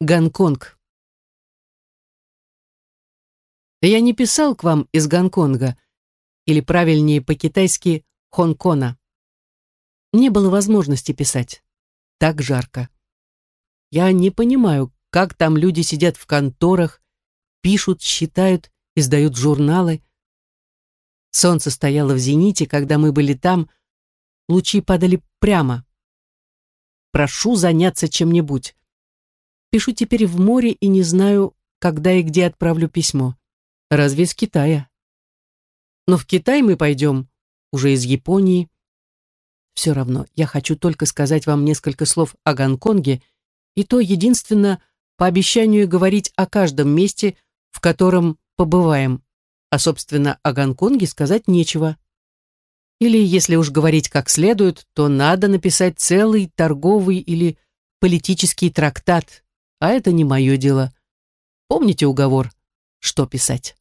Гонконг. Я не писал к вам из Гонконга, или правильнее по-китайски Хонкона. Не было возможности писать. Так жарко. Я не понимаю, как там люди сидят в конторах, пишут, считают, издают журналы. Солнце стояло в зените, когда мы были там, лучи падали прямо. Прошу заняться чем-нибудь. Пишу теперь в море и не знаю, когда и где отправлю письмо. Разве из Китая? Но в Китай мы пойдем, уже из Японии. Все равно, я хочу только сказать вам несколько слов о Гонконге, и то единственно по обещанию говорить о каждом месте, в котором побываем, а, собственно, о Гонконге сказать нечего. Или, если уж говорить как следует, то надо написать целый торговый или политический трактат, а это не мое дело. Помните уговор, что писать?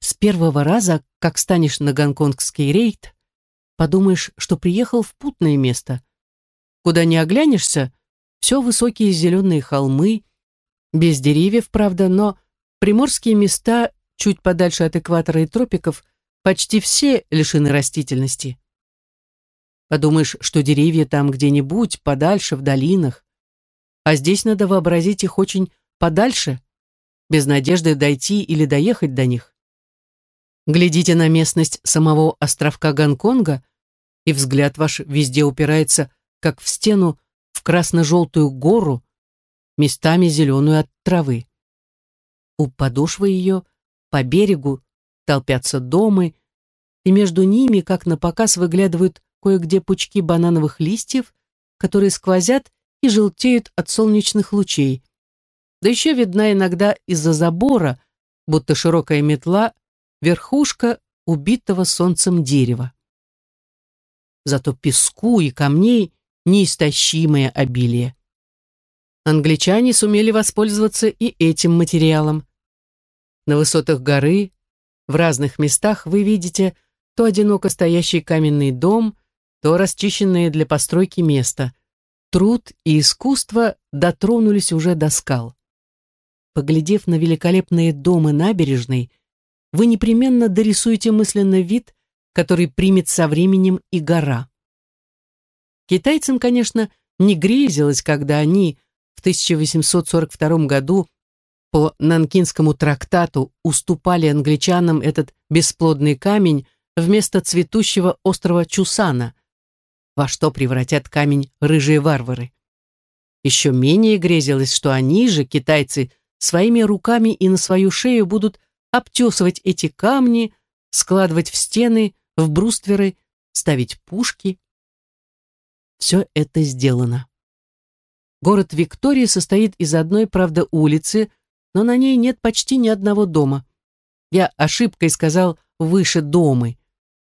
С первого раза, как станешь на гонконгский рейд, подумаешь, что приехал в путное место. Куда не оглянешься, все высокие зеленые холмы, без деревьев, правда, но приморские места, чуть подальше от экватора и тропиков, почти все лишены растительности. Подумаешь, что деревья там где-нибудь, подальше, в долинах, а здесь надо вообразить их очень подальше, без надежды дойти или доехать до них. Глядите на местность самого островка Гонконга, и взгляд ваш везде упирается, как в стену, в красно-желтую гору, местами зеленую от травы. У подошвы ее, по берегу, толпятся дома, и между ними, как на показ, выглядывают кое-где пучки банановых листьев, которые сквозят и желтеют от солнечных лучей. Да еще видна иногда из-за забора, будто широкая метла, верхушка убитого солнцем дерева. Зато песку и камней неистощимое обилие. Англичане сумели воспользоваться и этим материалом. На высотах горы, в разных местах вы видите то одиноко стоящий каменный дом, то расчищенное для постройки место – Труд и искусство дотронулись уже до скал. Поглядев на великолепные дома набережной, вы непременно дорисуете мысленно вид, который примет со временем и гора. Китайцам, конечно, не грезилось, когда они в 1842 году по Нанкинскому трактату уступали англичанам этот бесплодный камень вместо цветущего острова Чусана, во что превратят камень рыжие варвары. Еще менее грезилось, что они же, китайцы, своими руками и на свою шею будут обтесывать эти камни, складывать в стены, в брустверы, ставить пушки. Все это сделано. Город Виктория состоит из одной, правда, улицы, но на ней нет почти ни одного дома. Я ошибкой сказал «выше домы».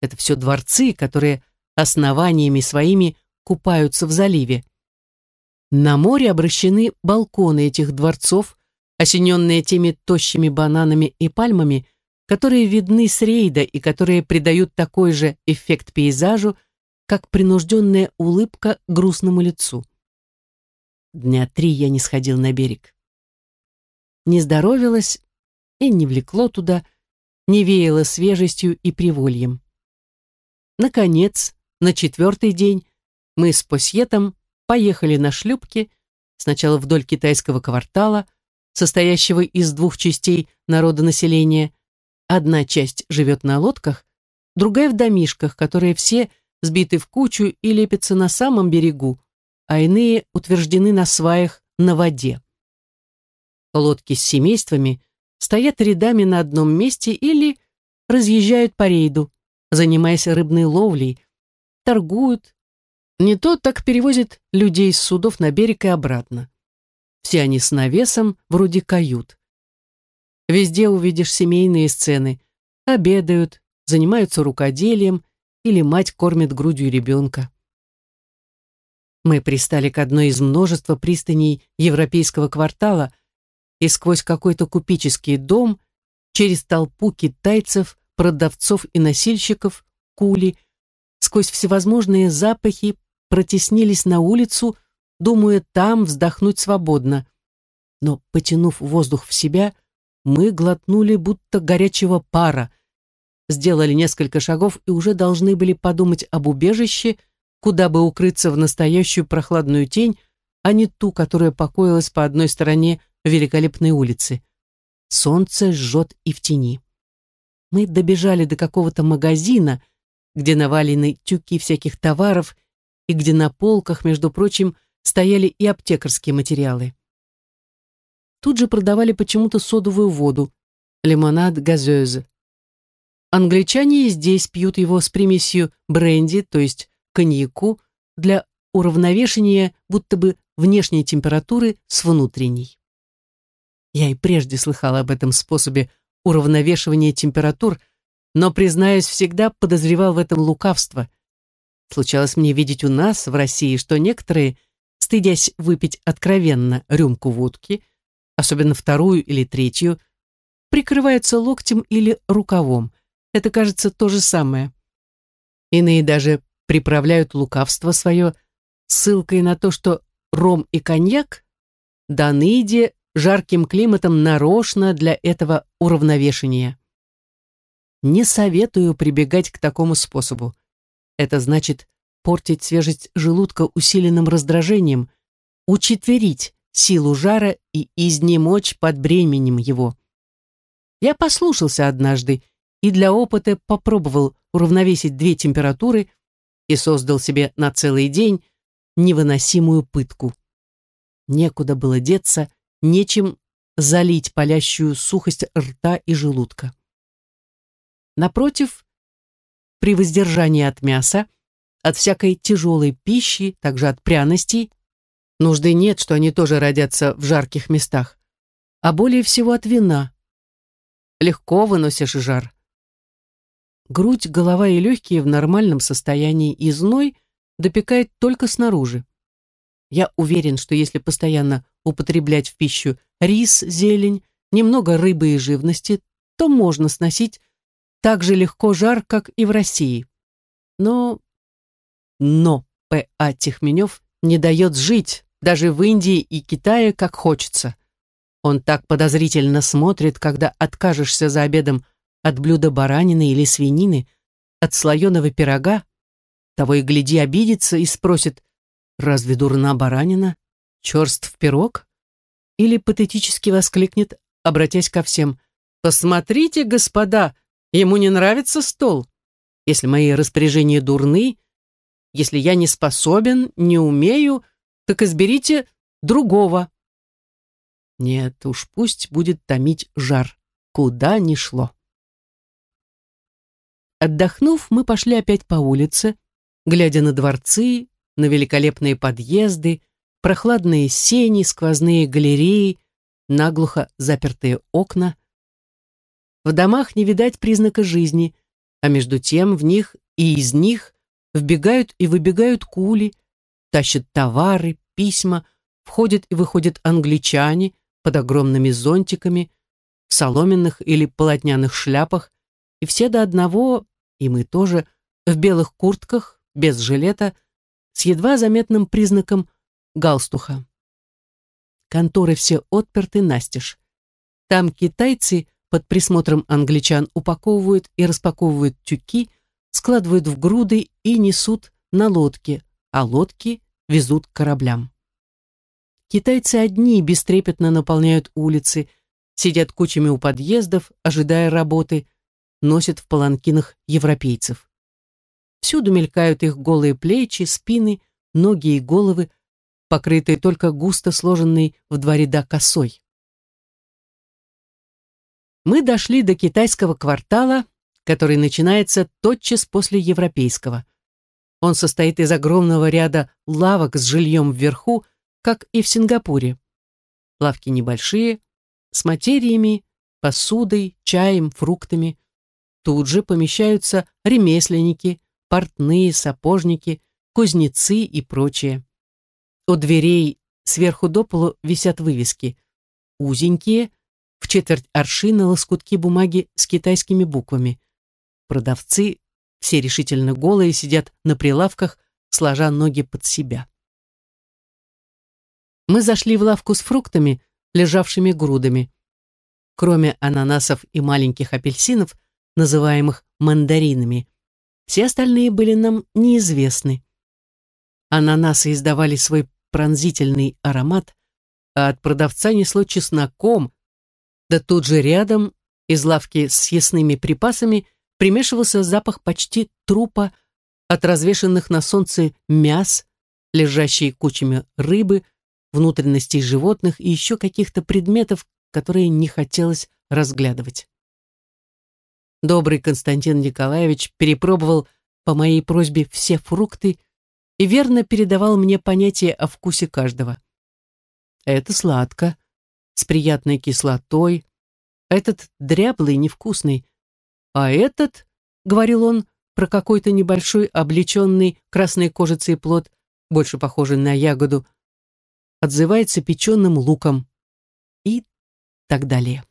Это все дворцы, которые основаниями своими купаются в заливе. На море обращены балконы этих дворцов, осененные теми тощими бананами и пальмами, которые видны с рейда и которые придают такой же эффект пейзажу, как принужденная улыбка грустному лицу. Дня три я не сходил на берег. Не здоровилось и не влекло туда, не веяло свежестью и привольем. Наконец, на четвертый день мы с Посьетом поехали на шлюпке сначала вдоль китайского квартала, состоящего из двух частей народонаселения. Одна часть живет на лодках, другая в домишках, которые все сбиты в кучу и лепятся на самом берегу, а иные утверждены на сваях на воде. Лодки с семействами стоят рядами на одном месте или разъезжают по рейду, занимаясь рыбной ловлей, торгуют. Не то так перевозят людей с судов на берег и обратно. Все они с навесом, вроде кают. Везде увидишь семейные сцены. Обедают, занимаются рукоделием или мать кормит грудью ребенка. Мы пристали к одной из множества пристаней европейского квартала и сквозь какой-то купеческий дом, через толпу китайцев, продавцов и носильщиков, кули, сквозь всевозможные запахи протеснились на улицу, думая там вздохнуть свободно. но, потянув воздух в себя, мы глотнули будто горячего пара, сделали несколько шагов и уже должны были подумать об убежище, куда бы укрыться в настоящую прохладную тень, а не ту, которая покоилась по одной стороне великолепной улицы. Солнце жжет и в тени. Мы добежали до какого-то магазина, где навалены тюки всяких товаров и где на полках, между прочим, стояли и аптекарские материалы. Тут же продавали почему-то содовую воду, лимонад газёзе. Англичане здесь пьют его с примесью бренди, то есть коньяку, для уравновешения будто бы внешней температуры с внутренней. Я и прежде слыхала об этом способе уравновешивания температур, но, признаюсь, всегда подозревал в этом лукавство. Случалось мне видеть у нас, в России, что некоторые, стыдясь выпить откровенно рюмку водки, особенно вторую или третью, прикрываются локтем или рукавом. Это, кажется, то же самое. Иные даже приправляют лукавство свое ссылкой на то, что ром и коньяк даны Иде жарким климатом нарочно для этого уравновешения. Не советую прибегать к такому способу. Это значит портить свежесть желудка усиленным раздражением, учетверить силу жара и изнемочь под бременем его. Я послушался однажды и для опыта попробовал уравновесить две температуры и создал себе на целый день невыносимую пытку. Некуда было деться, нечем залить палящую сухость рта и желудка. Напротив, при воздержании от мяса, от всякой тяжелой пищи, также от пряностей, нужды нет, что они тоже родятся в жарких местах, а более всего от вина. Легко выносишь жар. Грудь, голова и легкие в нормальном состоянии и зной допекает только снаружи. Я уверен, что если постоянно употреблять в пищу рис, зелень, немного рыбы и живности, то можно сносить так же легко жар, как и в России. Но... Но П.А. Тихменев не дает жить даже в Индии и Китае, как хочется. Он так подозрительно смотрит, когда откажешься за обедом от блюда баранины или свинины, от слоеного пирога, того и гляди обидится и спросит, разве дурна баранина, черств пирог? Или патетически воскликнет, обратясь ко всем, «Посмотрите, господа, ему не нравится стол. Если мои распоряжения дурны, если я не способен, не умею, так изберите другого». Нет, уж пусть будет томить жар, куда ни шло. Отдохнув, мы пошли опять по улице, глядя на дворцы, на великолепные подъезды, прохладные сени, сквозные галереи, наглухо запертые окна. В домах не видать признака жизни, а между тем в них и из них вбегают и выбегают кули, тащат товары, письма, входят и выходят англичане под огромными зонтиками, в соломенных или полотняных шляпах, и все до одного, и мы тоже, в белых куртках, без жилета, с едва заметным признаком галстуха. Конторы все отперты настежь. Там китайцы под присмотром англичан упаковывают и распаковывают тюки, складывают в груды и несут на лодке, а лодки везут к кораблям. Китайцы одни бестрепетно наполняют улицы, сидят кучами у подъездов, ожидая работы, носят в паланкинах европейцев. Всюду мелькают их голые плечи, спины, ноги и головы, покрытые только густо сложенной в два ряда косой. Мы дошли до китайского квартала, который начинается тотчас после европейского. Он состоит из огромного ряда лавок с жильем вверху, как и в Сингапуре. Лавки небольшие, с материями, посудой, чаем, фруктами. Тут же помещаются ремесленники, портные, сапожники, кузнецы и прочее. У дверей сверху до полу висят вывески. Узенькие, в четверть аршина лоскутки бумаги с китайскими буквами. Продавцы, все решительно голые, сидят на прилавках, сложа ноги под себя. Мы зашли в лавку с фруктами, лежавшими грудами. Кроме ананасов и маленьких апельсинов, называемых мандаринами, все остальные были нам неизвестны. Ананасы издавали свой пронзительный аромат, а от продавца несло чесноком, да тут же рядом, из лавки с съестными припасами, примешивался запах почти трупа от развешанных на солнце мяс, лежащие кучами рыбы, внутренностей животных и еще каких-то предметов, которые не хотелось разглядывать. Добрый Константин Николаевич перепробовал по моей просьбе все фрукты и верно передавал мне понятие о вкусе каждого. Это сладко, с приятной кислотой, этот дряблый, невкусный, а этот, говорил он, про какой-то небольшой облеченный красной кожицей плод, больше похожий на ягоду, отзывается печеным луком и так далее.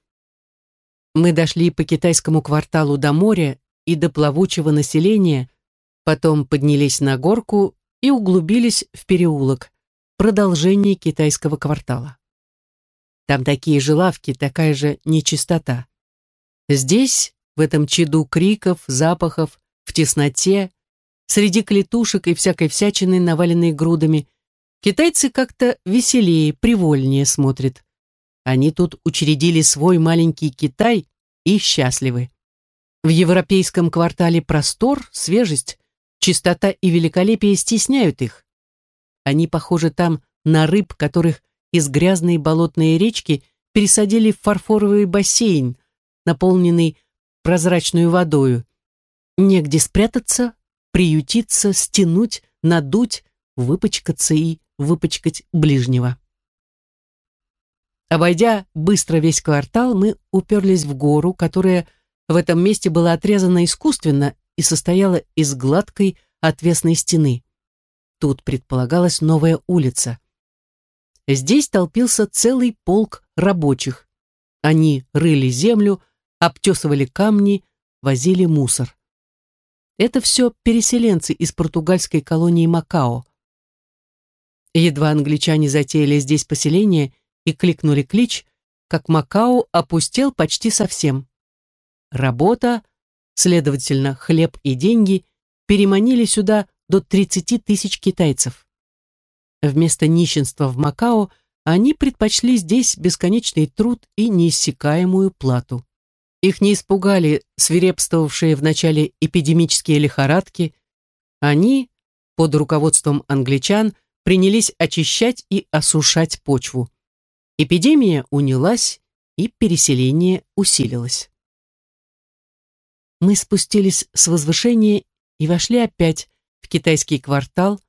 Мы дошли по китайскому кварталу до моря и до плавучего населения, потом поднялись на горку и углубились в переулок, продолжение китайского квартала. Там такие же лавки, такая же нечистота. Здесь, в этом чаду криков, запахов, в тесноте, среди клетушек и всякой всячины, наваленной грудами, китайцы как-то веселее, привольнее смотрят. Они тут учредили свой маленький Китай и счастливы. В европейском квартале простор, свежесть, чистота и великолепие стесняют их. Они похожи там на рыб, которых из грязной болотной речки пересадили в фарфоровый бассейн, наполненный прозрачной водою. Негде спрятаться, приютиться, стянуть, надуть, выпачкаться и выпачкать ближнего. Обойдя быстро весь квартал, мы уперлись в гору, которая в этом месте была отрезана искусственно и состояла из гладкой отвесной стены. Тут предполагалась новая улица. Здесь толпился целый полк рабочих. Они рыли землю, обтесывали камни, возили мусор. Это все переселенцы из португальской колонии Макао. Едва англичане затеяли здесь поселение и кликнули клич, как Макао опустел почти совсем. Работа, следовательно, хлеб и деньги переманили сюда до 30 тысяч китайцев. Вместо нищенства в Макао они предпочли здесь бесконечный труд и неиссякаемую плату. Их не испугали свирепствовавшие в начале эпидемические лихорадки. Они, под руководством англичан, принялись очищать и осушать почву. Эпидемия унялась, и переселение усилилось. Мы спустились с возвышения и вошли опять в китайский квартал,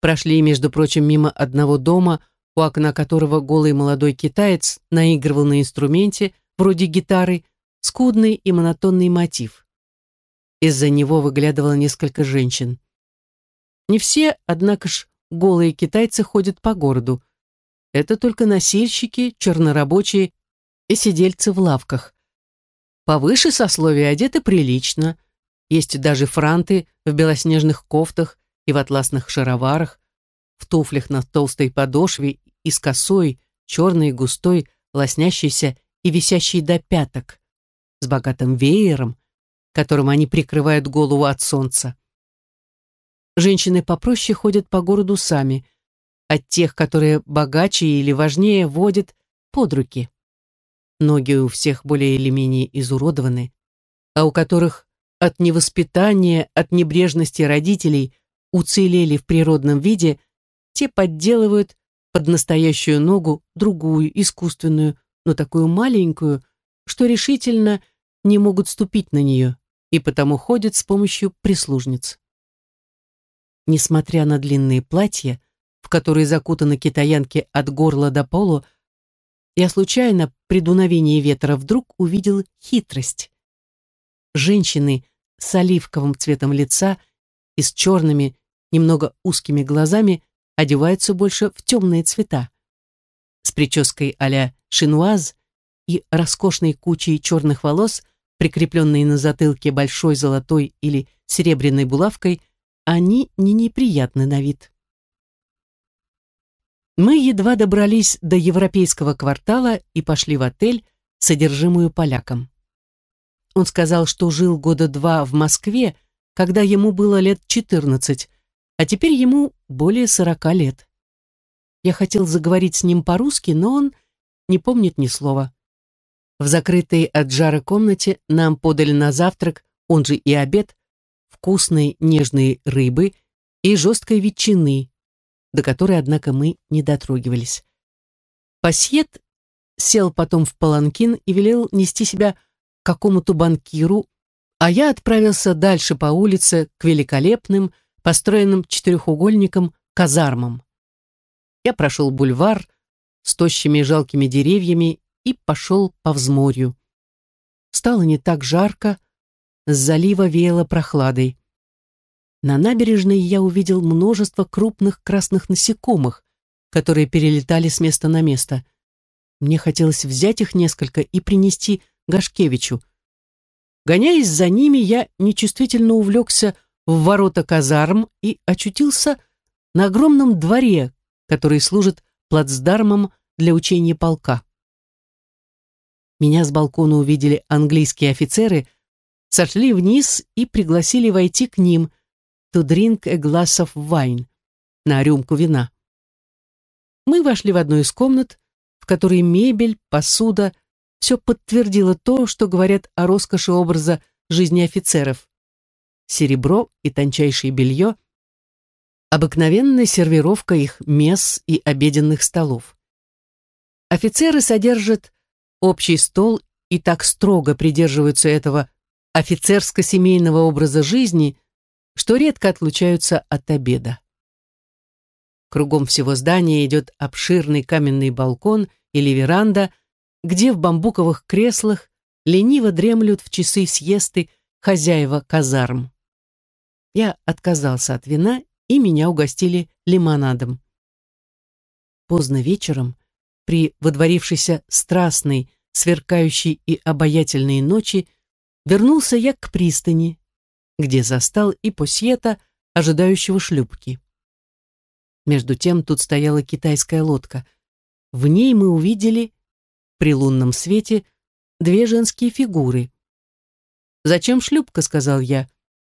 прошли, между прочим, мимо одного дома, у окна которого голый молодой китаец наигрывал на инструменте, вроде гитары, скудный и монотонный мотив. Из-за него выглядывало несколько женщин. Не все, однако ж, голые китайцы ходят по городу. Это только носильщики, чернорабочие и сидельцы в лавках. Повыше сословия одеты прилично. Есть даже франты в белоснежных кофтах и в атласных шароварах, в туфлях на толстой подошве и с косой, черной, густой, лоснящейся и висящей до пяток с богатым веером, которым они прикрывают голову от солнца. Женщины попроще ходят по городу сами, от тех, которые богаче или важнее, водят под руки. Ноги у всех более или менее изуродованы, а у которых от невоспитания, от небрежности родителей уцелели в природном виде, те подделывают под настоящую ногу другую, искусственную, но такую маленькую, что решительно не могут ступить на нее и потому ходят с помощью прислужниц. Несмотря на длинные платья, в которые закутаны китаянки от горла до полу, я случайно при дуновении ветра вдруг увидел хитрость. Женщины с оливковым цветом лица и с черными, немного узкими глазами одеваются больше в темные цвета. С прической а-ля шинуаз и роскошной кучей черных волос, прикрепленной на затылке большой золотой или серебряной булавкой, они не неприятны на вид. Мы едва добрались до европейского квартала и пошли в отель, содержимую полякам. Он сказал, что жил года два в Москве, когда ему было лет 14, а теперь ему более 40 лет. Я хотел заговорить с ним по-русски, но он не помнит ни слова. В закрытой от жара комнате нам подали на завтрак, он же и обед, вкусной нежной рыбы и жесткой ветчины, до которой, однако, мы не дотрогивались. Пассиет сел потом в паланкин и велел нести себя какому-то банкиру, а я отправился дальше по улице к великолепным, построенным четырехугольникам, казармам. Я прошел бульвар с тощими жалкими деревьями и пошел по взморью. Стало не так жарко, с залива веяло прохладой. На набережной я увидел множество крупных красных насекомых, которые перелетали с места на место. Мне хотелось взять их несколько и принести Гашкевичу. Гоняясь за ними, я нечувствительно увлекся в ворота казарм и очутился на огромном дворе, который служит плацдармом для учения полка. Меня с балкона увидели английские офицеры, сошли вниз и пригласили войти к ним to drink a glass of wine, на рюмку вина. Мы вошли в одну из комнат, в которой мебель, посуда, все подтвердило то, что говорят о роскоши образа жизни офицеров. Серебро и тончайшее белье, обыкновенная сервировка их мес и обеденных столов. Офицеры содержат общий стол и так строго придерживаются этого офицерско-семейного образа жизни, что редко отлучаются от обеда. Кругом всего здания идет обширный каменный балкон или веранда, где в бамбуковых креслах лениво дремлют в часы съесты хозяева казарм. Я отказался от вина, и меня угостили лимонадом. Поздно вечером, при водворившейся страстной, сверкающей и обаятельной ночи, вернулся я к пристани, где застал и посьета, ожидающего шлюпки. Между тем тут стояла китайская лодка. В ней мы увидели, при лунном свете, две женские фигуры. «Зачем шлюпка?» — сказал я.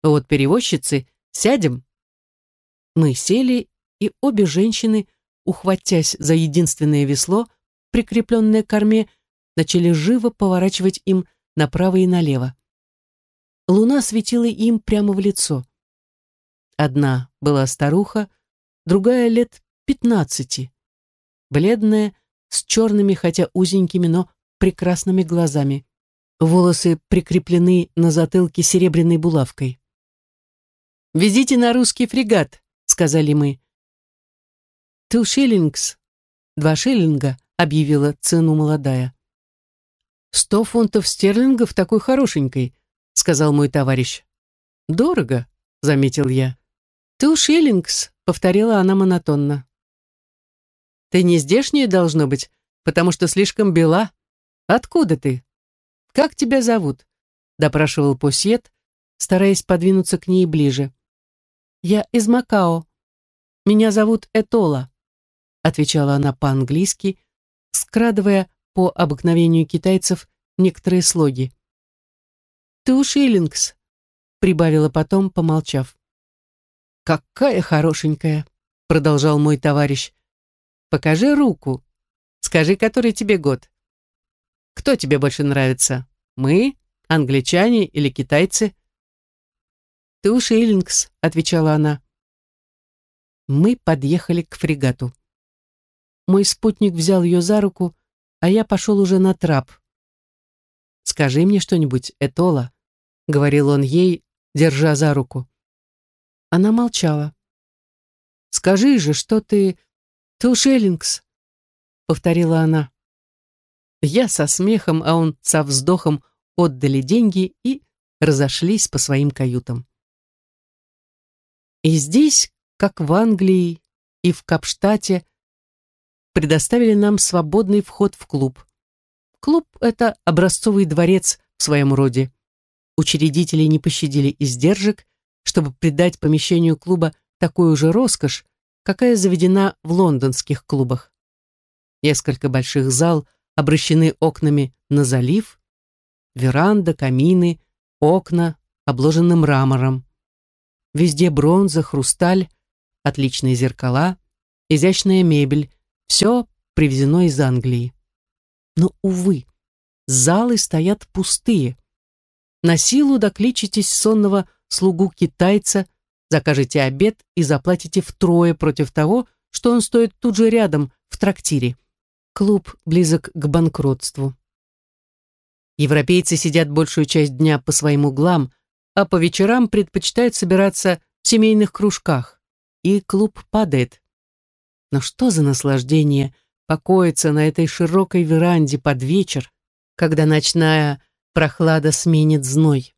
«Вот перевозчицы, сядем». Мы сели, и обе женщины, ухватясь за единственное весло, прикрепленное к корме, начали живо поворачивать им направо и налево. Луна светила им прямо в лицо. Одна была старуха, другая лет пятнадцати, бледная, с черными, хотя узенькими, но прекрасными глазами. Волосы прикреплены на затылке серебряной булавкой. «Везите на русский фрегат», — сказали мы. «Two shillings», «Два шиллинга», — объявила цену молодая. «Сто фунтов стерлингов такой хорошенькой», — сказал мой товарищ. «Дорого», — заметил я. «Two shillings», — повторила она монотонно. «Ты не здешняя, должно быть, потому что слишком бела. Откуда ты? Как тебя зовут?» — допрашивал Посет, стараясь подвинуться к ней ближе. «Я из Макао. Меня зовут Этола», — отвечала она по-английски, скрадывая по обыкновению китайцев некоторые слоги. «Two shillings», — прибавила потом, помолчав. «Какая хорошенькая», — продолжал мой товарищ. «Покажи руку. Скажи, который тебе год. Кто тебе больше нравится? Мы, англичане или китайцы?» «Two shillings», — отвечала она. Мы подъехали к фрегату. Мой спутник взял ее за руку, а я пошел уже на трап. «Скажи мне что-нибудь, Этола», — говорил он ей, держа за руку. Она молчала. «Скажи же, что ты... Ту Шеллингс», — повторила она. Я со смехом, а он со вздохом отдали деньги и разошлись по своим каютам. И здесь, как в Англии и в Капштате, предоставили нам свободный вход в клуб. Клуб — это образцовый дворец в своем роде. Учредители не пощадили издержек, чтобы придать помещению клуба такую же роскошь, какая заведена в лондонских клубах. Несколько больших зал обращены окнами на залив, веранда, камины, окна, обложены мрамором. Везде бронза, хрусталь, отличные зеркала, изящная мебель, все привезено из Англии. Но, увы, залы стоят пустые. На силу докличитесь сонного слугу китайца, закажете обед и заплатите втрое против того, что он стоит тут же рядом, в трактире. Клуб близок к банкротству. Европейцы сидят большую часть дня по своим углам, а по вечерам предпочитают собираться в семейных кружках. И клуб падает. Но что за наслаждение покоиться на этой широкой веранде под вечер, когда ночная прохлада сменит зной.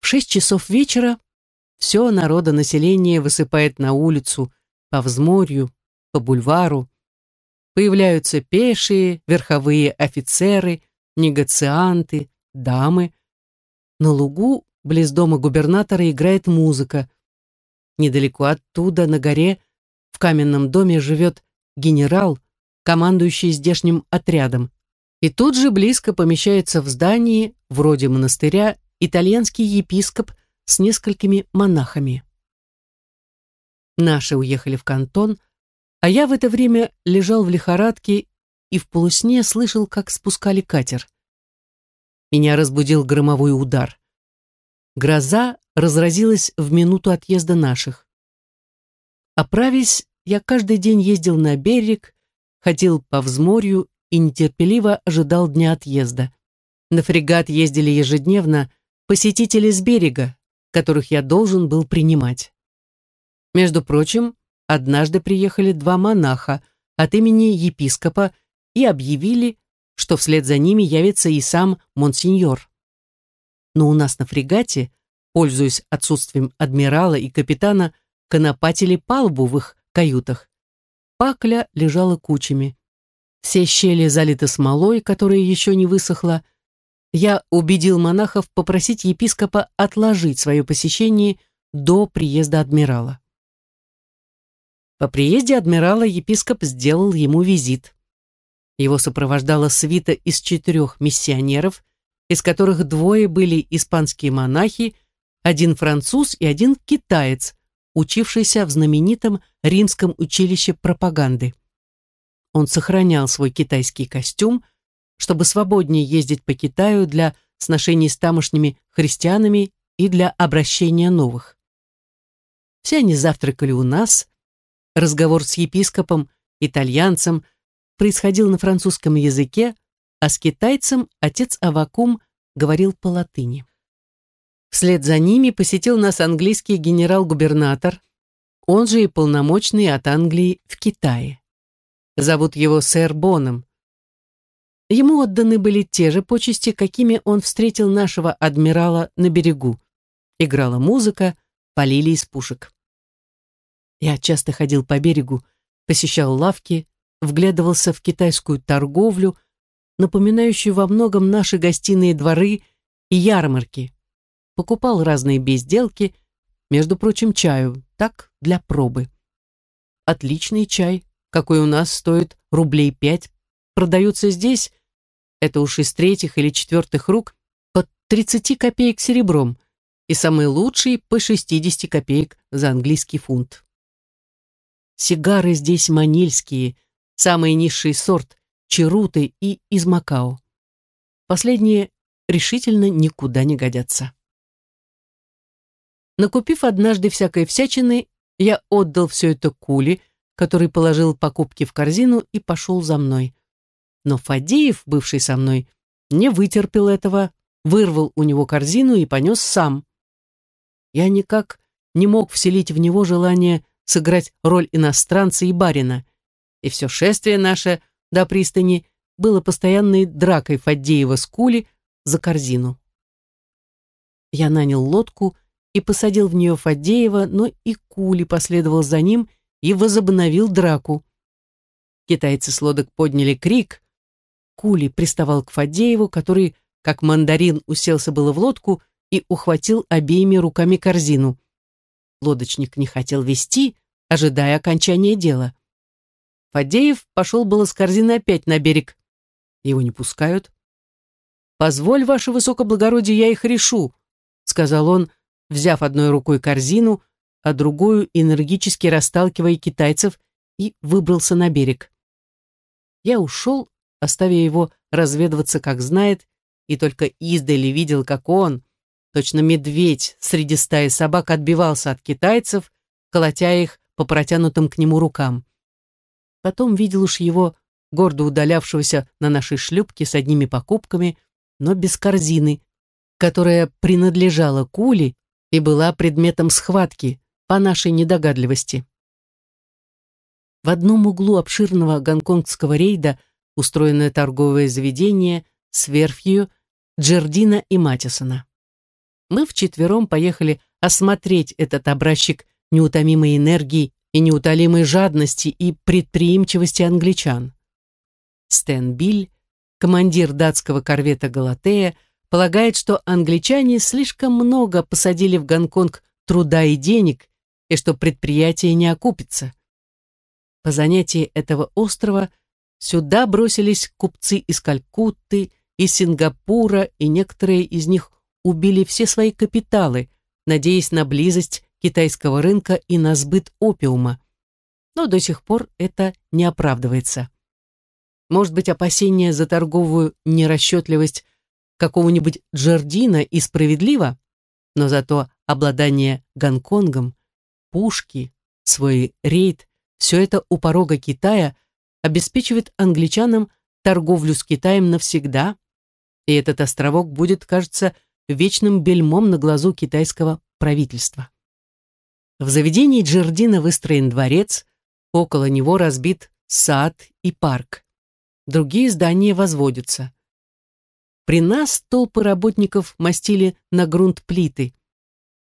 В шесть часов вечера все народонаселение высыпает на улицу, по взморью, по бульвару, Появляются пешие, верховые офицеры, негацианты, дамы. На лугу, близ дома губернатора, играет музыка. Недалеко оттуда, на горе, в каменном доме живет генерал, командующий здешним отрядом. И тут же близко помещается в здании, вроде монастыря, итальянский епископ с несколькими монахами. Наши уехали в кантон, а я в это время лежал в лихорадке и в полусне слышал, как спускали катер. Меня разбудил громовой удар. Гроза разразилась в минуту отъезда наших. Оправясь, я каждый день ездил на берег, ходил по взморью и нетерпеливо ожидал дня отъезда. На фрегат ездили ежедневно посетители с берега, которых я должен был принимать. Между прочим, однажды приехали два монаха от имени епископа и объявили, что вслед за ними явится и сам монсеньор. Но у нас на фрегате, пользуясь отсутствием адмирала и капитана, конопатили палубу в их каютах. Пакля лежала кучами. Все щели залиты смолой, которая еще не высохла. Я убедил монахов попросить епископа отложить свое посещение до приезда адмирала. По приезде адмирала епископ сделал ему визит. Его сопровождала свита из четырех миссионеров, из которых двое были испанские монахи, один француз и один китаец, учившийся в знаменитом римском училище пропаганды. Он сохранял свой китайский костюм, чтобы свободнее ездить по Китаю для сношений с тамошними христианами и для обращения новых. Все они завтракали у нас, Разговор с епископом, итальянцем, происходил на французском языке, а с китайцем отец Авакум говорил по-латыни. Вслед за ними посетил нас английский генерал-губернатор, он же и полномочный от Англии в Китае. Зовут его сэр Боном. Ему отданы были те же почести, какими он встретил нашего адмирала на берегу. Играла музыка, полили из пушек. Я часто ходил по берегу, посещал лавки, вглядывался в китайскую торговлю, напоминающую во многом наши гостиные дворы и ярмарки. Покупал разные безделки, между прочим, чаю, так, для пробы. Отличный чай, какой у нас стоит рублей пять, продается здесь, это уж из третьих или четвертых рук, под 30 копеек серебром, и самый лучший по 60 копеек за английский фунт. Сигары здесь манильские, самый низший сорт, черуты и из Макао. Последние решительно никуда не годятся. Накупив однажды всякой всячины, я отдал все это Кули, который положил покупки в корзину и пошел за мной. Но Фадеев, бывший со мной, не вытерпел этого, вырвал у него корзину и понес сам. Я никак не мог вселить в него желание сыграть роль иностранца и барина, и все шествие наше до пристани было постоянной дракой Фаддеева с Кули за корзину. Я нанял лодку и посадил в нее Фаддеева, но и Кули последовал за ним и возобновил драку. Китайцы с лодок подняли крик. Кули приставал к Фаддееву, который, как мандарин, уселся было в лодку и ухватил обеими руками корзину. Лодочник не хотел вести, ожидая окончания дела. Фадеев пошел было с корзины опять на берег. Его не пускают. «Позволь, ваше высокоблагородие, я их решу», сказал он, взяв одной рукой корзину, а другую энергически расталкивая китайцев, и выбрался на берег. Я ушел, оставив его разведываться, как знает, и только издали видел, как он, точно медведь среди стаи собак, отбивался от китайцев, колотя их по протянутым к нему рукам. Потом видел уж его, гордо удалявшегося на нашей шлюпке с одними покупками, но без корзины, которая принадлежала Куле и была предметом схватки по нашей недогадливости. В одном углу обширного гонконгского рейда устроенное торговое заведение с верфью Джердина и Матисона. Мы вчетвером поехали осмотреть этот образчик неутомимой энергии и неутолимой жадности и предприимчивости англичан. Стэн Биль, командир датского корвета «Галатея», полагает, что англичане слишком много посадили в Гонконг труда и денег, и что предприятие не окупится. По занятии этого острова сюда бросились купцы из Калькутты, из Сингапура, и некоторые из них убили все свои капиталы, надеясь на близость китайского рынка и на сбыт опиума. Но до сих пор это не оправдывается. Может быть, опасение за торговую нерасчетливость какого-нибудь Джардина и справедливо, но зато обладание Гонконгом, пушки, свой рейд все это у порога Китая обеспечивает англичанам торговлю с Китаем навсегда, и этот островок будет, кажется, вечным бельмом на глазу китайского правительства. В заведении Джердина выстроен дворец, около него разбит сад и парк. Другие здания возводятся. При нас толпы работников мастили на грунт плиты.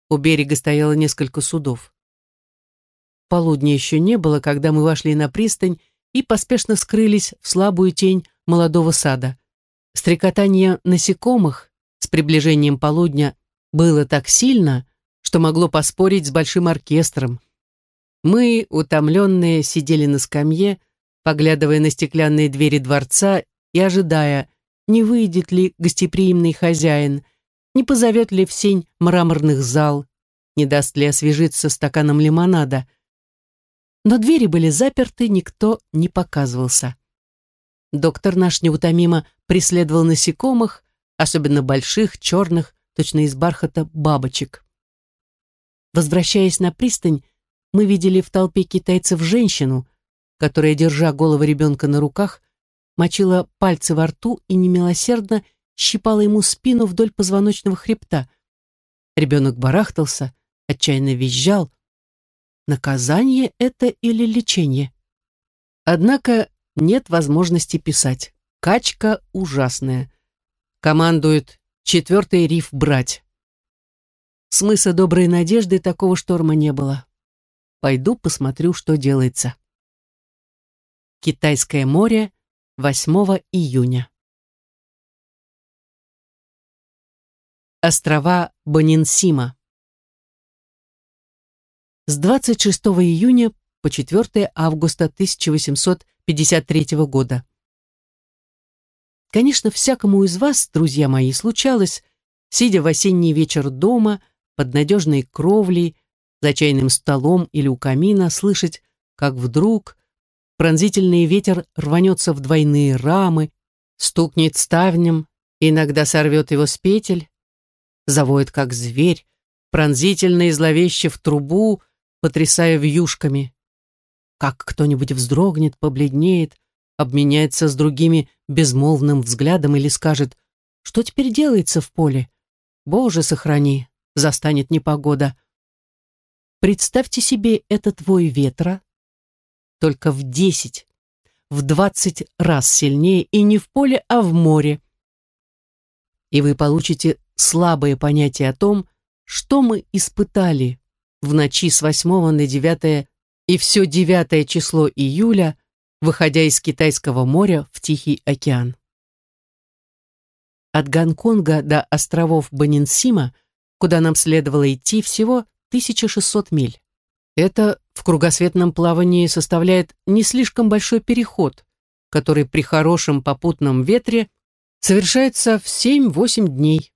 У берега стояло несколько судов. Полудня еще не было, когда мы вошли на пристань и поспешно скрылись в слабую тень молодого сада. Стрекотание насекомых с приближением полудня было так сильно, что могло поспорить с большим оркестром. Мы, утомленные, сидели на скамье, поглядывая на стеклянные двери дворца и ожидая, не выйдет ли гостеприимный хозяин, не позовет ли в сень мраморных зал, не даст ли освежиться стаканом лимонада — но двери были заперты, никто не показывался. Доктор наш неутомимо преследовал насекомых, особенно больших, черных, точно из бархата бабочек. Возвращаясь на пристань, мы видели в толпе китайцев женщину, которая, держа голову ребенка на руках, мочила пальцы во рту и немилосердно щипала ему спину вдоль позвоночного хребта. Ребенок барахтался, отчаянно визжал, наказание это или лечение. Однако нет возможности писать. Качка ужасная. Командует четвертый риф брать. Смысла доброй надежды такого шторма не было. Пойду посмотрю, что делается. Китайское море, 8 июня. Острова Бонинсима. С 26 июня по 4 августа 1853 года. Конечно, всякому из вас, друзья мои, случалось, сидя в осенний вечер дома, под надежной кровлей, за чайным столом или у камина, слышать, как вдруг пронзительный ветер рванется в двойные рамы, стукнет ставнем, иногда сорвет его с петель, завоет, как зверь, пронзительно и зловеще в трубу, потрясая вьюшками. Как кто-нибудь вздрогнет, побледнеет, обменяется с другими безмолвным взглядом или скажет, что теперь делается в поле? Боже, сохрани, застанет непогода. Представьте себе этот вой ветра, только в десять, в двадцать раз сильнее и не в поле, а в море. И вы получите слабое понятие о том, что мы испытали в ночи с 8 на 9 и все 9 число июля, выходя из Китайского моря в Тихий океан. От Гонконга до островов Банинсима, куда нам следовало идти, всего 1600 миль. Это в кругосветном плавании составляет не слишком большой переход, который при хорошем попутном ветре совершается в 7-8 дней.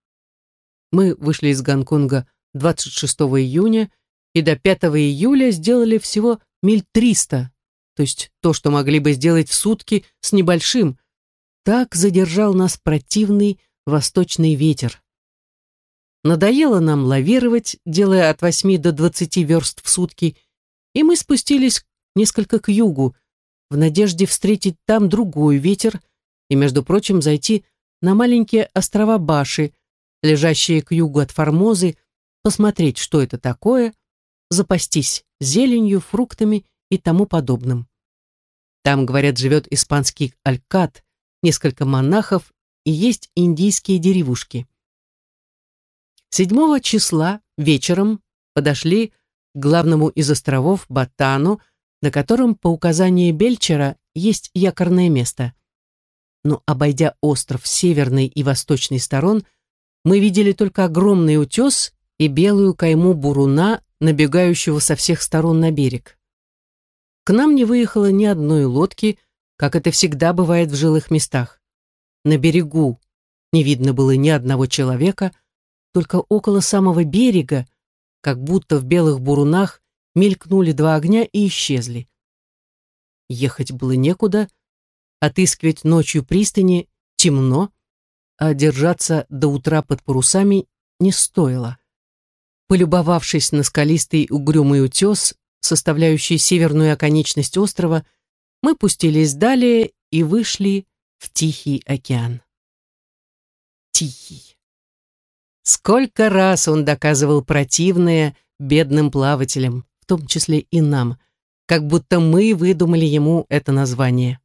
Мы вышли из Гонконга 26 июня и до 5 июля сделали всего миль 300, то есть то, что могли бы сделать в сутки с небольшим. Так задержал нас противный восточный ветер. Надоело нам лавировать, делая от 8 до 20 верст в сутки, и мы спустились несколько к югу, в надежде встретить там другой ветер и, между прочим, зайти на маленькие острова Баши, лежащие к югу от Формозы, посмотреть, что это такое, запастись зеленью, фруктами и тому подобным. Там, говорят, живет испанский алькат, несколько монахов и есть индийские деревушки. 7 числа вечером подошли к главному из островов Батану, на котором по указанию Бельчера есть якорное место. Но обойдя остров с северной и восточной сторон, мы видели только огромный утес и белую кайму буруна, набегающего со всех сторон на берег. К нам не выехало ни одной лодки, как это всегда бывает в жилых местах. На берегу не видно было ни одного человека, только около самого берега, как будто в белых бурунах, мелькнули два огня и исчезли. Ехать было некуда, отыскивать ночью пристани темно, а держаться до утра под парусами не стоило. Полюбовавшись на скалистый угрюмый утес, составляющий северную оконечность острова, мы пустились далее и вышли в Тихий океан. Тихий. Сколько раз он доказывал противное бедным плавателям, в том числе и нам, как будто мы выдумали ему это название.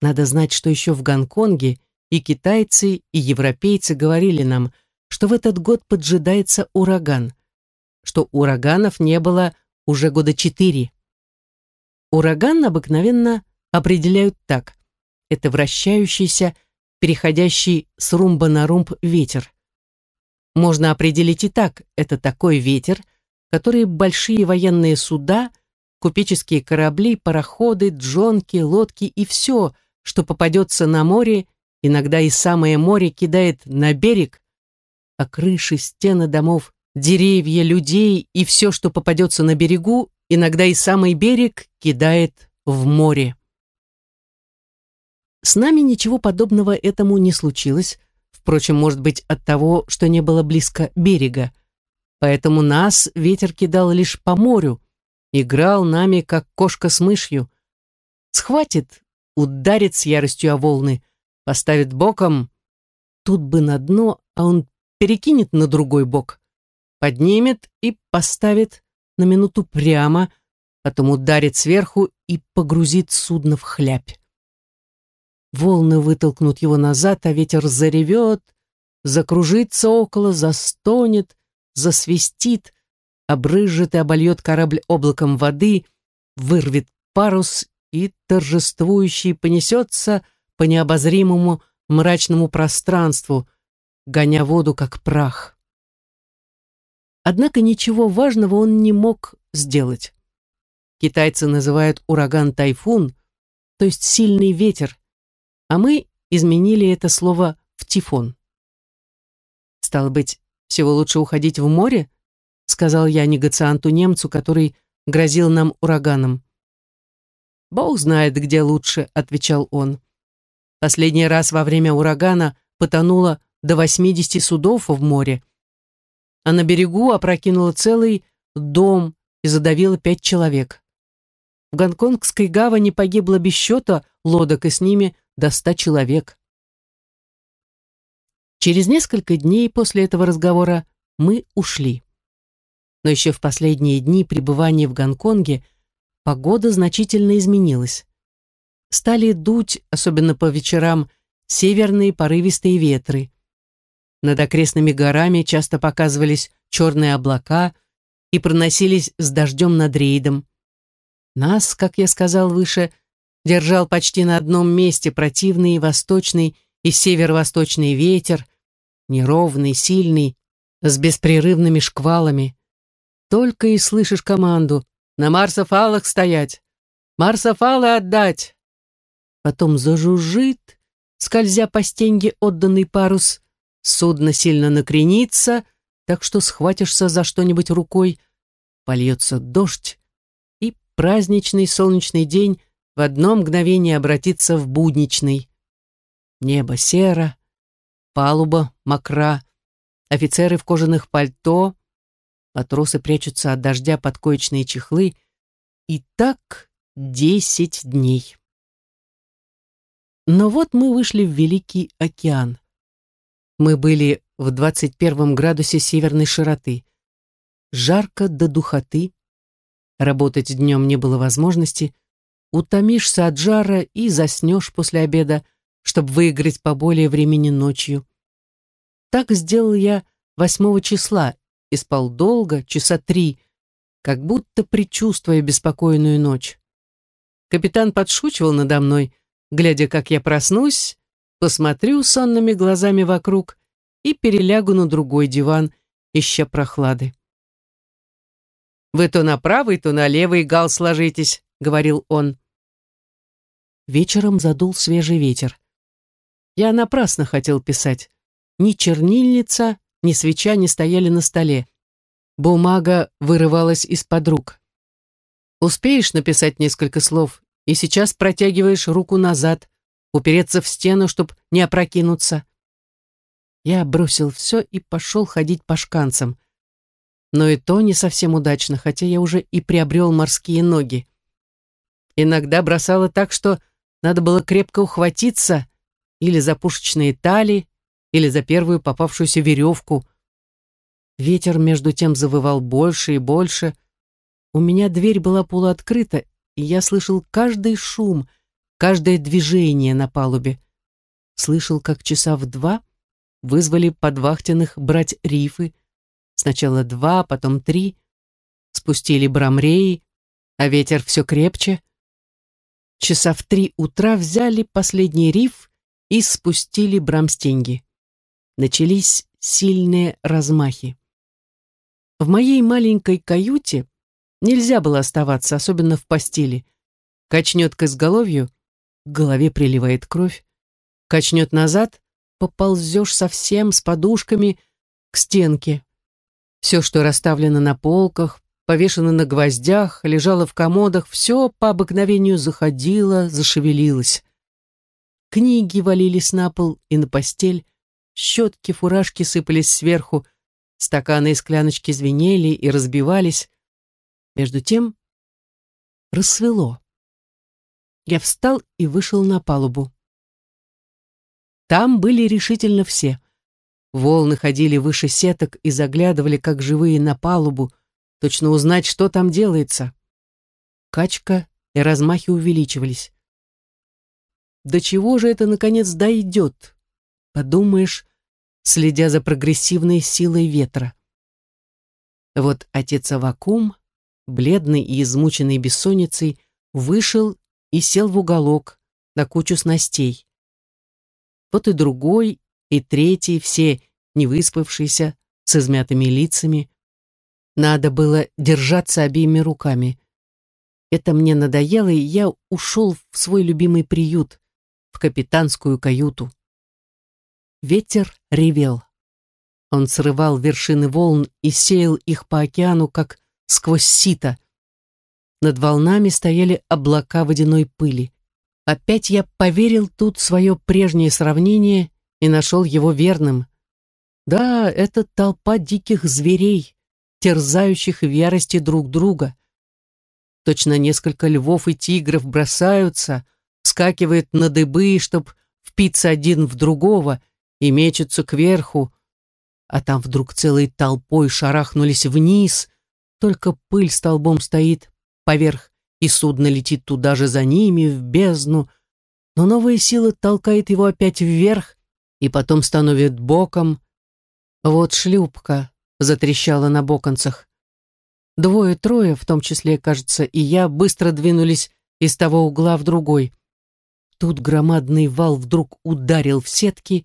Надо знать, что еще в Гонконге и китайцы, и европейцы говорили нам, что в этот год поджидается ураган, что ураганов не было уже года четыре. Ураган обыкновенно определяют так. Это вращающийся, переходящий с румба на румб ветер. Можно определить и так. Это такой ветер, который большие военные суда, купеческие корабли, пароходы, джонки, лодки и все, что попадется на море, иногда и самое море кидает на берег, а крыши, стены домов деревья, людей и все, что попадется на берегу, иногда и самый берег кидает в море. С нами ничего подобного этому не случилось, впрочем, может быть, от того, что не было близко берега. Поэтому нас ветер кидал лишь по морю, играл нами, как кошка с мышью. Схватит, ударит с яростью о волны, поставит боком, тут бы на дно, а он перекинет на другой бок поднимет и поставит на минуту прямо, потом ударит сверху и погрузит судно в хлябь. Волны вытолкнут его назад, а ветер заревет, закружится около, застонет, засвистит, обрыжет и обольет корабль облаком воды, вырвет парус и торжествующий понесется по необозримому мрачному пространству, гоня воду как прах. Однако ничего важного он не мог сделать. Китайцы называют ураган тайфун, то есть сильный ветер, а мы изменили это слово в тифон. «Стало быть, всего лучше уходить в море?» сказал я негацианту-немцу, который грозил нам ураганом. «Бог знает, где лучше», — отвечал он. «Последний раз во время урагана потонуло до 80 судов в море, а на берегу опрокинула целый дом и задавила пять человек. В Гонконгской гавани погибло без счета лодок, и с ними до ста человек. Через несколько дней после этого разговора мы ушли. Но еще в последние дни пребывания в Гонконге погода значительно изменилась. Стали дуть, особенно по вечерам, северные порывистые ветры. Над окрестными горами часто показывались черные облака и проносились с дождем над рейдом. Нас, как я сказал выше, держал почти на одном месте противный восточный и северо-восточный ветер, неровный, сильный, с беспрерывными шквалами. Только и слышишь команду «На марсофалах стоять! Марсофалы отдать!» Потом зажужжит, скользя по стенге отданный парус, судно сильно накренится, так что схватишься за что-нибудь рукой, польется дождь, и праздничный солнечный день в одно мгновение обратится в будничный. Небо серо, палуба мокра, офицеры в кожаных пальто, матросы прячутся от дождя под коечные чехлы, и так десять дней. Но вот мы вышли в Великий океан. Мы были в 21 градусе северной широты. Жарко до духоты. Работать днем не было возможности. Утомишься от жара и заснешь после обеда, чтобы выиграть поболее времени ночью. Так сделал я 8 числа и спал долго, часа три, как будто предчувствуя беспокойную ночь. Капитан подшучивал надо мной, глядя, как я проснусь, посмотрю сонными глазами вокруг и перелягу на другой диван, ища прохлады. «Вы то на правый, то на левый гал сложитесь», — говорил он. Вечером задул свежий ветер. Я напрасно хотел писать. Ни чернильница, ни свеча не стояли на столе. Бумага вырывалась из-под рук. Успеешь написать несколько слов, и сейчас протягиваешь руку назад, упереться в стену, чтобы не опрокинуться. Я бросил все и пошел ходить по шканцам. Но и то не совсем удачно, хотя я уже и приобрел морские ноги. Иногда бросало так, что надо было крепко ухватиться или за пушечные тали, или за первую попавшуюся веревку. Ветер между тем завывал больше и больше. У меня дверь была полуоткрыта, и я слышал каждый шум, каждое движение на палубе. Слышал, как часа в два вызвали подвахтенных брать рифы. Сначала два, потом три. Спустили брамреи, а ветер все крепче. Часа в три утра взяли последний риф и спустили брамстенги. Начались сильные размахи. В моей маленькой каюте нельзя было оставаться, особенно в постели. Качнет к изголовью, к голове приливает кровь, качнет назад, поползешь совсем с подушками к стенке. Все, что расставлено на полках, повешено на гвоздях, лежало в комодах, все по обыкновению заходило, зашевелилось. Книги валились на пол и на постель, щетки, фуражки сыпались сверху, стаканы и скляночки звенели и разбивались. Между тем рассвело. Я встал и вышел на палубу. Там были решительно все. Волны ходили выше сеток и заглядывали, как живые, на палубу, точно узнать, что там делается. Качка и размахи увеличивались. До чего же это, наконец, дойдет? Подумаешь, следя за прогрессивной силой ветра. Вот отец Авакум, бледный и измученный бессонницей, вышел и сел в уголок на кучу снастей. Вот и другой, и третий, все невыспавшиеся, с измятыми лицами. Надо было держаться обеими руками. Это мне надоело, и я ушел в свой любимый приют, в капитанскую каюту. Ветер ревел. Он срывал вершины волн и сеял их по океану, как сквозь сито. Над волнами стояли облака водяной пыли. Опять я поверил тут свое прежнее сравнение и нашел его верным. Да, это толпа диких зверей, терзающих в ярости друг друга. Точно несколько львов и тигров бросаются, вскакивают на дыбы, чтоб впиться один в другого, и мечутся кверху, а там вдруг целой толпой шарахнулись вниз, только пыль столбом стоит поверх, и судно летит туда же за ними, в бездну, но новая сила толкает его опять вверх и потом становит боком. Вот шлюпка затрещала на боконцах. Двое-трое, в том числе, кажется, и я, быстро двинулись из того угла в другой. Тут громадный вал вдруг ударил в сетки,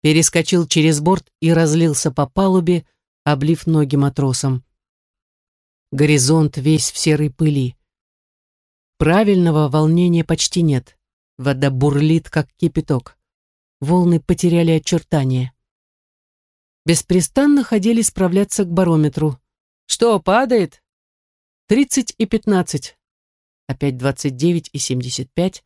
перескочил через борт и разлился по палубе, облив ноги матросам. Горизонт весь в серой пыли. Правильного волнения почти нет. Вода бурлит, как кипяток. Волны потеряли очертания. Беспрестанно ходили справляться к барометру. «Что, падает?» «Тридцать и пятнадцать». Опять двадцать девять и семьдесят пять.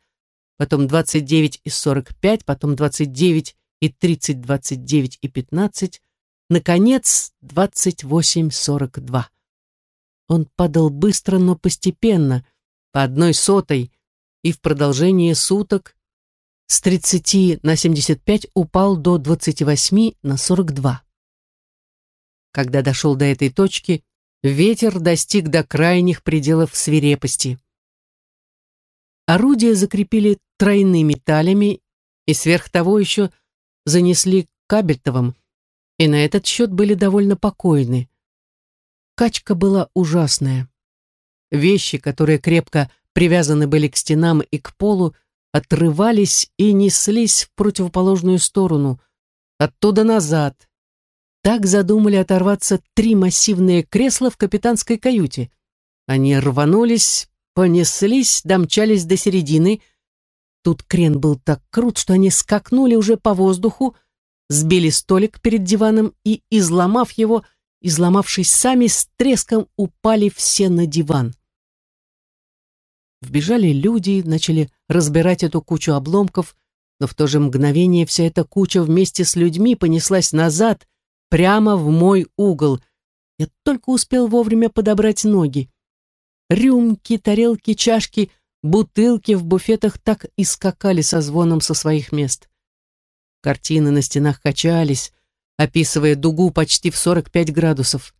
Потом двадцать девять и сорок пять. Потом двадцать девять и тридцать, двадцать девять и пятнадцать. Наконец, двадцать восемь сорок два. Он падал быстро, но постепенно, по одной сотой, и в продолжение суток с 30 на 75 упал до 28 на 42. Когда дошел до этой точки, ветер достиг до крайних пределов свирепости. Орудия закрепили тройными талями и сверх того еще занесли кабельтовым, и на этот счет были довольно покойны. Качка была ужасная. Вещи, которые крепко привязаны были к стенам и к полу, отрывались и неслись в противоположную сторону, оттуда назад. Так задумали оторваться три массивные кресла в капитанской каюте. Они рванулись, понеслись, домчались до середины. Тут крен был так крут, что они скакнули уже по воздуху, сбили столик перед диваном и, изломав его, изломавшись сами, с треском упали все на диван. Вбежали люди, начали разбирать эту кучу обломков, но в то же мгновение вся эта куча вместе с людьми понеслась назад, прямо в мой угол. Я только успел вовремя подобрать ноги. Рюмки, тарелки, чашки, бутылки в буфетах так и скакали со звоном со своих мест. Картины на стенах качались, описывая дугу почти в 45 градусов.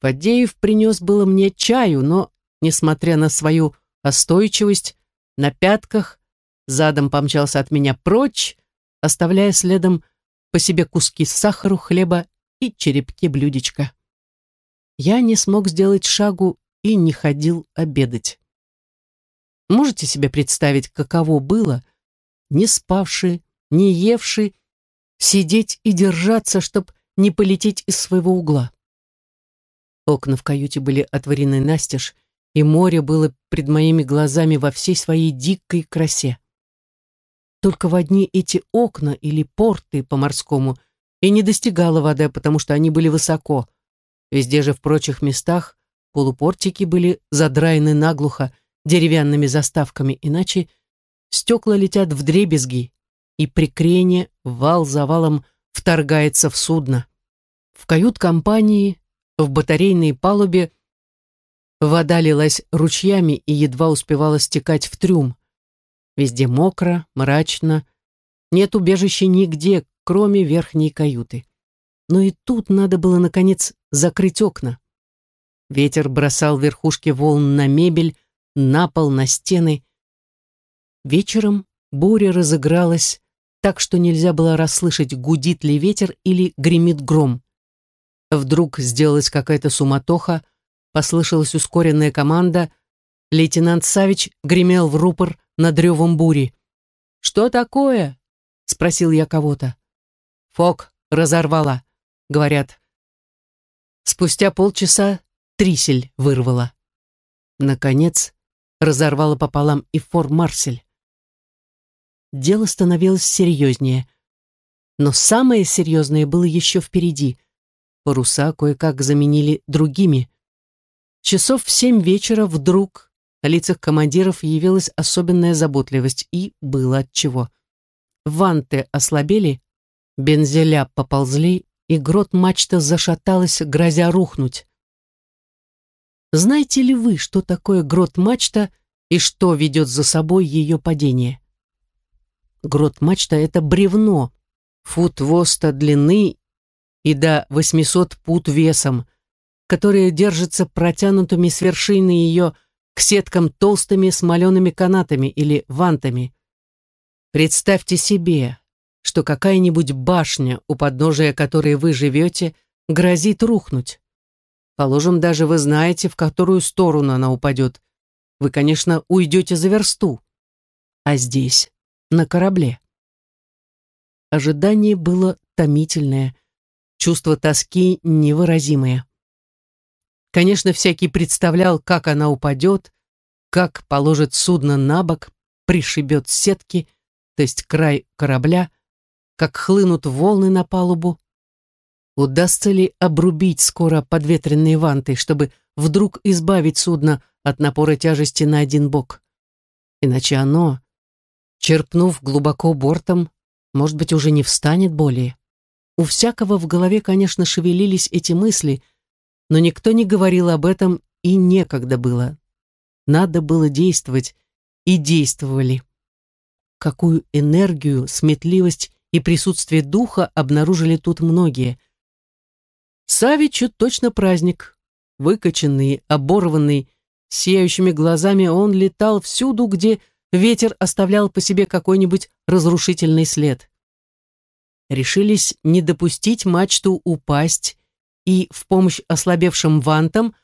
Фадеев принес было мне чаю, но несмотря на свою остойчивость, на пятках, задом помчался от меня прочь, оставляя следом по себе куски сахару, хлеба и черепки блюдечка. Я не смог сделать шагу и не ходил обедать. Можете себе представить, каково было, не спавший, не евший, сидеть и держаться, чтоб не полететь из своего угла? Окна в каюте были отворены настежь, и море было пред моими глазами во всей своей дикой красе. Только в одни эти окна или порты по-морскому и не достигала вода, потому что они были высоко. Везде же в прочих местах полупортики были задраены наглухо деревянными заставками, иначе стекла летят в дребезги, и при крене вал за валом вторгается в судно. В кают-компании, в батарейной палубе Вода лилась ручьями и едва успевала стекать в трюм. Везде мокро, мрачно. Нет убежища нигде, кроме верхней каюты. Но и тут надо было, наконец, закрыть окна. Ветер бросал верхушки волн на мебель, на пол, на стены. Вечером буря разыгралась так, что нельзя было расслышать, гудит ли ветер или гремит гром. Вдруг сделалась какая-то суматоха, Послышалась ускоренная команда. Лейтенант Савич гремел в рупор над ревом бури. «Что такое?» — спросил я кого-то. «Фок разорвала», — говорят. Спустя полчаса трисель вырвала. Наконец, разорвала пополам и фор Марсель. Дело становилось серьезнее. Но самое серьезное было еще впереди. Паруса кое-как заменили другими. Часов в семь вечера вдруг на лицах командиров явилась особенная заботливость, и было отчего. Ванты ослабели, бензеля поползли, и грот мачта зашаталась, грозя рухнуть. Знаете ли вы, что такое грот мачта и что ведет за собой ее падение? Грот мачта — это бревно, фут воста длины и до 800 пут весом, которая держится протянутыми с вершины ее к сеткам толстыми смолеными канатами или вантами. Представьте себе, что какая-нибудь башня, у подножия которой вы живете, грозит рухнуть. Положим, даже вы знаете, в которую сторону она упадет. Вы, конечно, уйдете за версту. А здесь, на корабле. Ожидание было томительное, чувство тоски невыразимое. Конечно, всякий представлял, как она упадет, как положит судно на бок, пришибет сетки, то есть край корабля, как хлынут волны на палубу. Удастся ли обрубить скоро подветренные ванты, чтобы вдруг избавить судно от напора тяжести на один бок? Иначе оно, черпнув глубоко бортом, может быть, уже не встанет более. У всякого в голове, конечно, шевелились эти мысли, но никто не говорил об этом и некогда было. Надо было действовать, и действовали. Какую энергию, сметливость и присутствие духа обнаружили тут многие. Савичу точно праздник. Выкоченный, оборванный, сияющими глазами он летал всюду, где ветер оставлял по себе какой-нибудь разрушительный след. Решились не допустить мачту упасть и в помощь ослабевшим вантам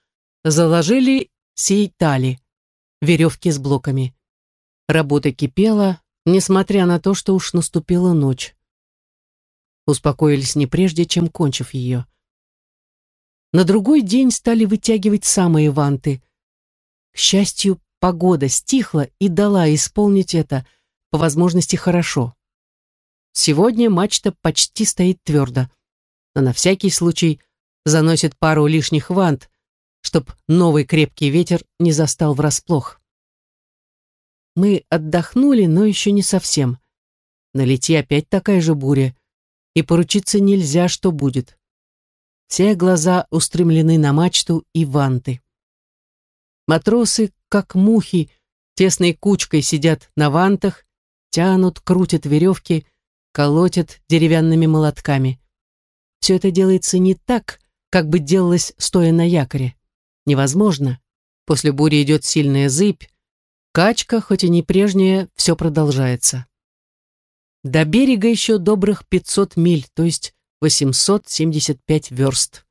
заложили сейтали, веревки с блоками. Работа кипела, несмотря на то, что уж наступила ночь. Успокоились не прежде, чем кончив ее. На другой день стали вытягивать самые ванты. К счастью, погода стихла и дала исполнить это, по возможности, хорошо. Сегодня мачта почти стоит твердо, но на всякий случай заносит пару лишних вант, чтоб новый крепкий ветер не застал врасплох. Мы отдохнули, но еще не совсем. На лете опять такая же буря, и поручиться нельзя, что будет. Все глаза устремлены на мачту и ванты. Матросы, как мухи, тесной кучкой сидят на вантах, тянут, крутят веревки, колотят деревянными молотками. Все это делается не так, как бы делалось, стоя на якоре. Невозможно. После бури идет сильная зыбь. Качка, хоть и не прежняя, все продолжается. До берега еще добрых 500 миль, то есть 875 верст.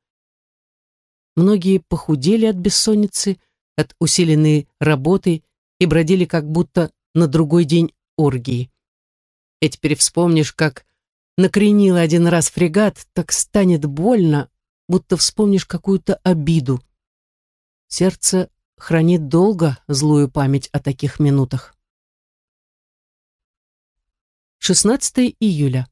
Многие похудели от бессонницы, от усиленной работы и бродили как будто на другой день оргии. И теперь вспомнишь, как накренил один раз фрегат, так станет больно, будто вспомнишь какую-то обиду. Сердце хранит долго злую память о таких минутах. 16 июля.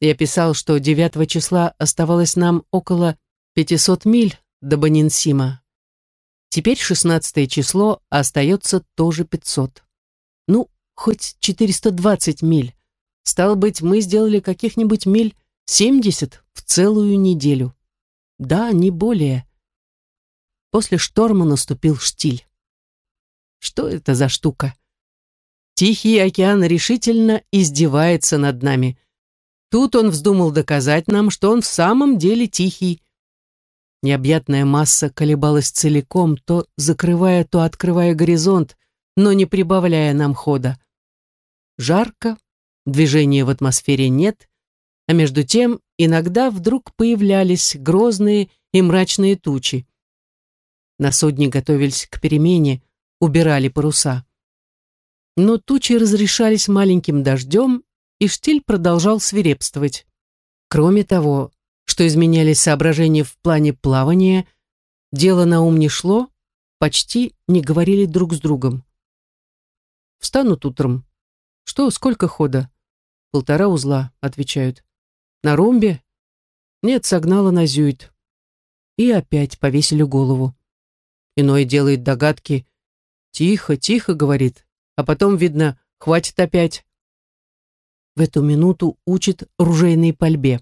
Я писал, что 9 числа оставалось нам около 500 миль до Банинсима. Теперь 16 число, а остается тоже 500. Ну, хоть 420 миль. Стало быть, мы сделали каких-нибудь миль 70 в целую неделю. Да, не более. После шторма наступил штиль. Что это за штука? Тихий океан решительно издевается над нами – Тут он вздумал доказать нам, что он в самом деле тихий. Необъятная масса колебалась целиком, то закрывая, то открывая горизонт, но не прибавляя нам хода. Жарко, движения в атмосфере нет, а между тем иногда вдруг появлялись грозные и мрачные тучи. На судне готовились к перемене, убирали паруса. Но тучи разрешались маленьким дождем и штиль продолжал свирепствовать. Кроме того, что изменялись соображения в плане плавания, дело на ум не шло, почти не говорили друг с другом. Встанут утром. Что, сколько хода? Полтора узла, отвечают. На ромбе? Нет, согнала на зюит. И опять повесили голову. Иной делает догадки. Тихо, тихо, говорит. А потом, видно, хватит опять в эту минуту учит ружейной пальбе.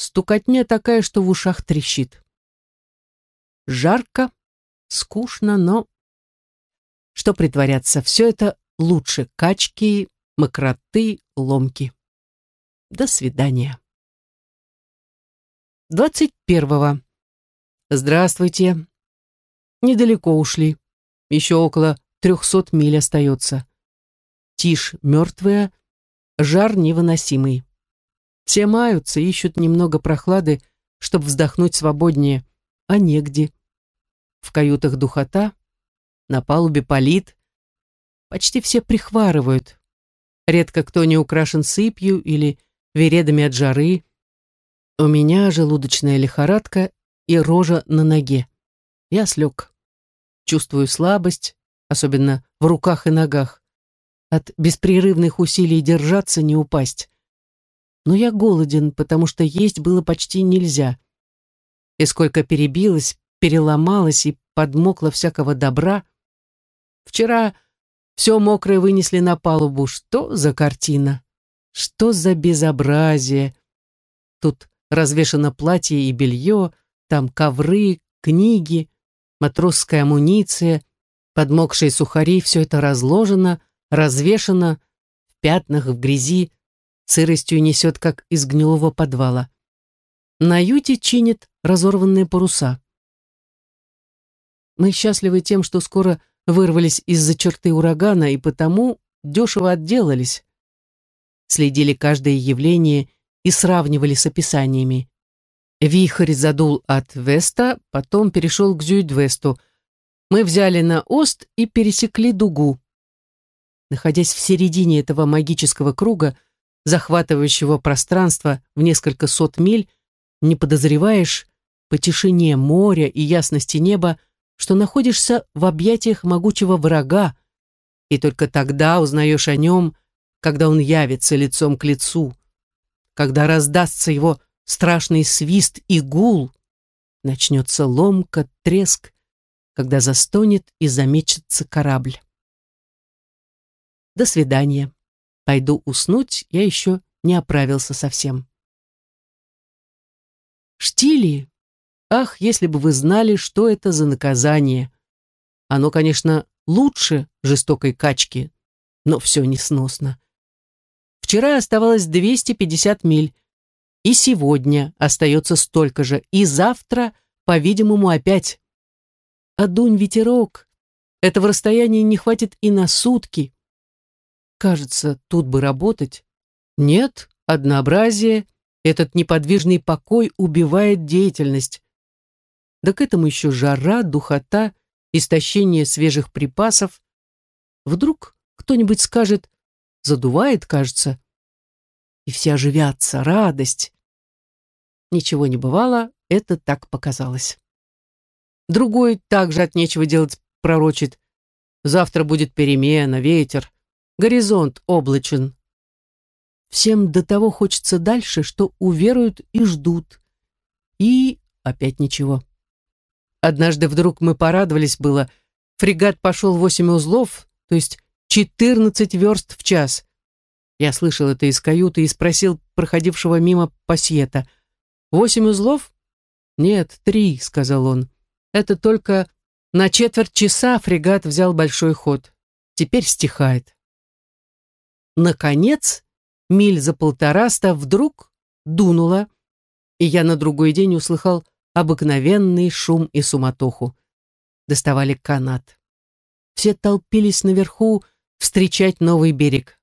Стукотня такая, что в ушах трещит. Жарко, скучно, но... Что притворяться, все это лучше качки, мокроты, ломки. До свидания. Двадцать первого. Здравствуйте. Недалеко ушли. Еще около трехсот миль остается. Тишь мертвая, Жар невыносимый. Все маются, ищут немного прохлады, чтобы вздохнуть свободнее, а негде. В каютах духота, на палубе палит. Почти все прихварывают. Редко кто не украшен сыпью или вередами от жары. У меня желудочная лихорадка и рожа на ноге. Я слег. Чувствую слабость, особенно в руках и ногах. От беспрерывных усилий держаться не упасть. Но я голоден, потому что есть было почти нельзя. И сколько перебилось, переломалось и подмокло всякого добра. Вчера все мокрое вынесли на палубу. Что за картина? Что за безобразие? Тут развешано платье и белье, там ковры, книги, матросская амуниция, подмокшие сухари, все это разложено, развешено, в пятнах, в грязи, сыростью несет, как из гнилого подвала. На юте чинит разорванные паруса. Мы счастливы тем, что скоро вырвались из-за черты урагана и потому дешево отделались. Следили каждое явление и сравнивали с описаниями. Вихрь задул от Веста, потом перешел к Зюйдвесту. Мы взяли на Ост и пересекли дугу. Находясь в середине этого магического круга, захватывающего пространство в несколько сот миль, не подозреваешь по тишине моря и ясности неба, что находишься в объятиях могучего врага, и только тогда узнаешь о нем, когда он явится лицом к лицу, когда раздастся его страшный свист и гул, начнется ломка, треск, когда застонет и замечется корабль. До свидания. Пойду уснуть, я еще не оправился совсем. Штили, ах, если бы вы знали, что это за наказание. Оно, конечно, лучше жестокой качки, но все несносно. Вчера оставалось 250 миль, и сегодня остается столько же, и завтра, по-видимому, опять. А дунь ветерок, этого расстояния не хватит и на сутки. Кажется, тут бы работать. Нет, однообразие, этот неподвижный покой убивает деятельность. Да к этому еще жара, духота, истощение свежих припасов. Вдруг кто-нибудь скажет, задувает, кажется, и все оживятся, радость. Ничего не бывало, это так показалось. Другой также от нечего делать пророчит. Завтра будет перемена, ветер, горизонт облачен. Всем до того хочется дальше, что уверуют и ждут. И опять ничего. Однажды вдруг мы порадовались было. Фрегат пошел восемь узлов, то есть четырнадцать верст в час. Я слышал это из каюты и спросил проходившего мимо пассиета. «Восемь узлов?» «Нет, три», — сказал он. «Это только на четверть часа фрегат взял большой ход. Теперь стихает». Наконец, миль за полтораста вдруг дунуло, и я на другой день услыхал обыкновенный шум и суматоху. Доставали канат. Все толпились наверху встречать новый берег.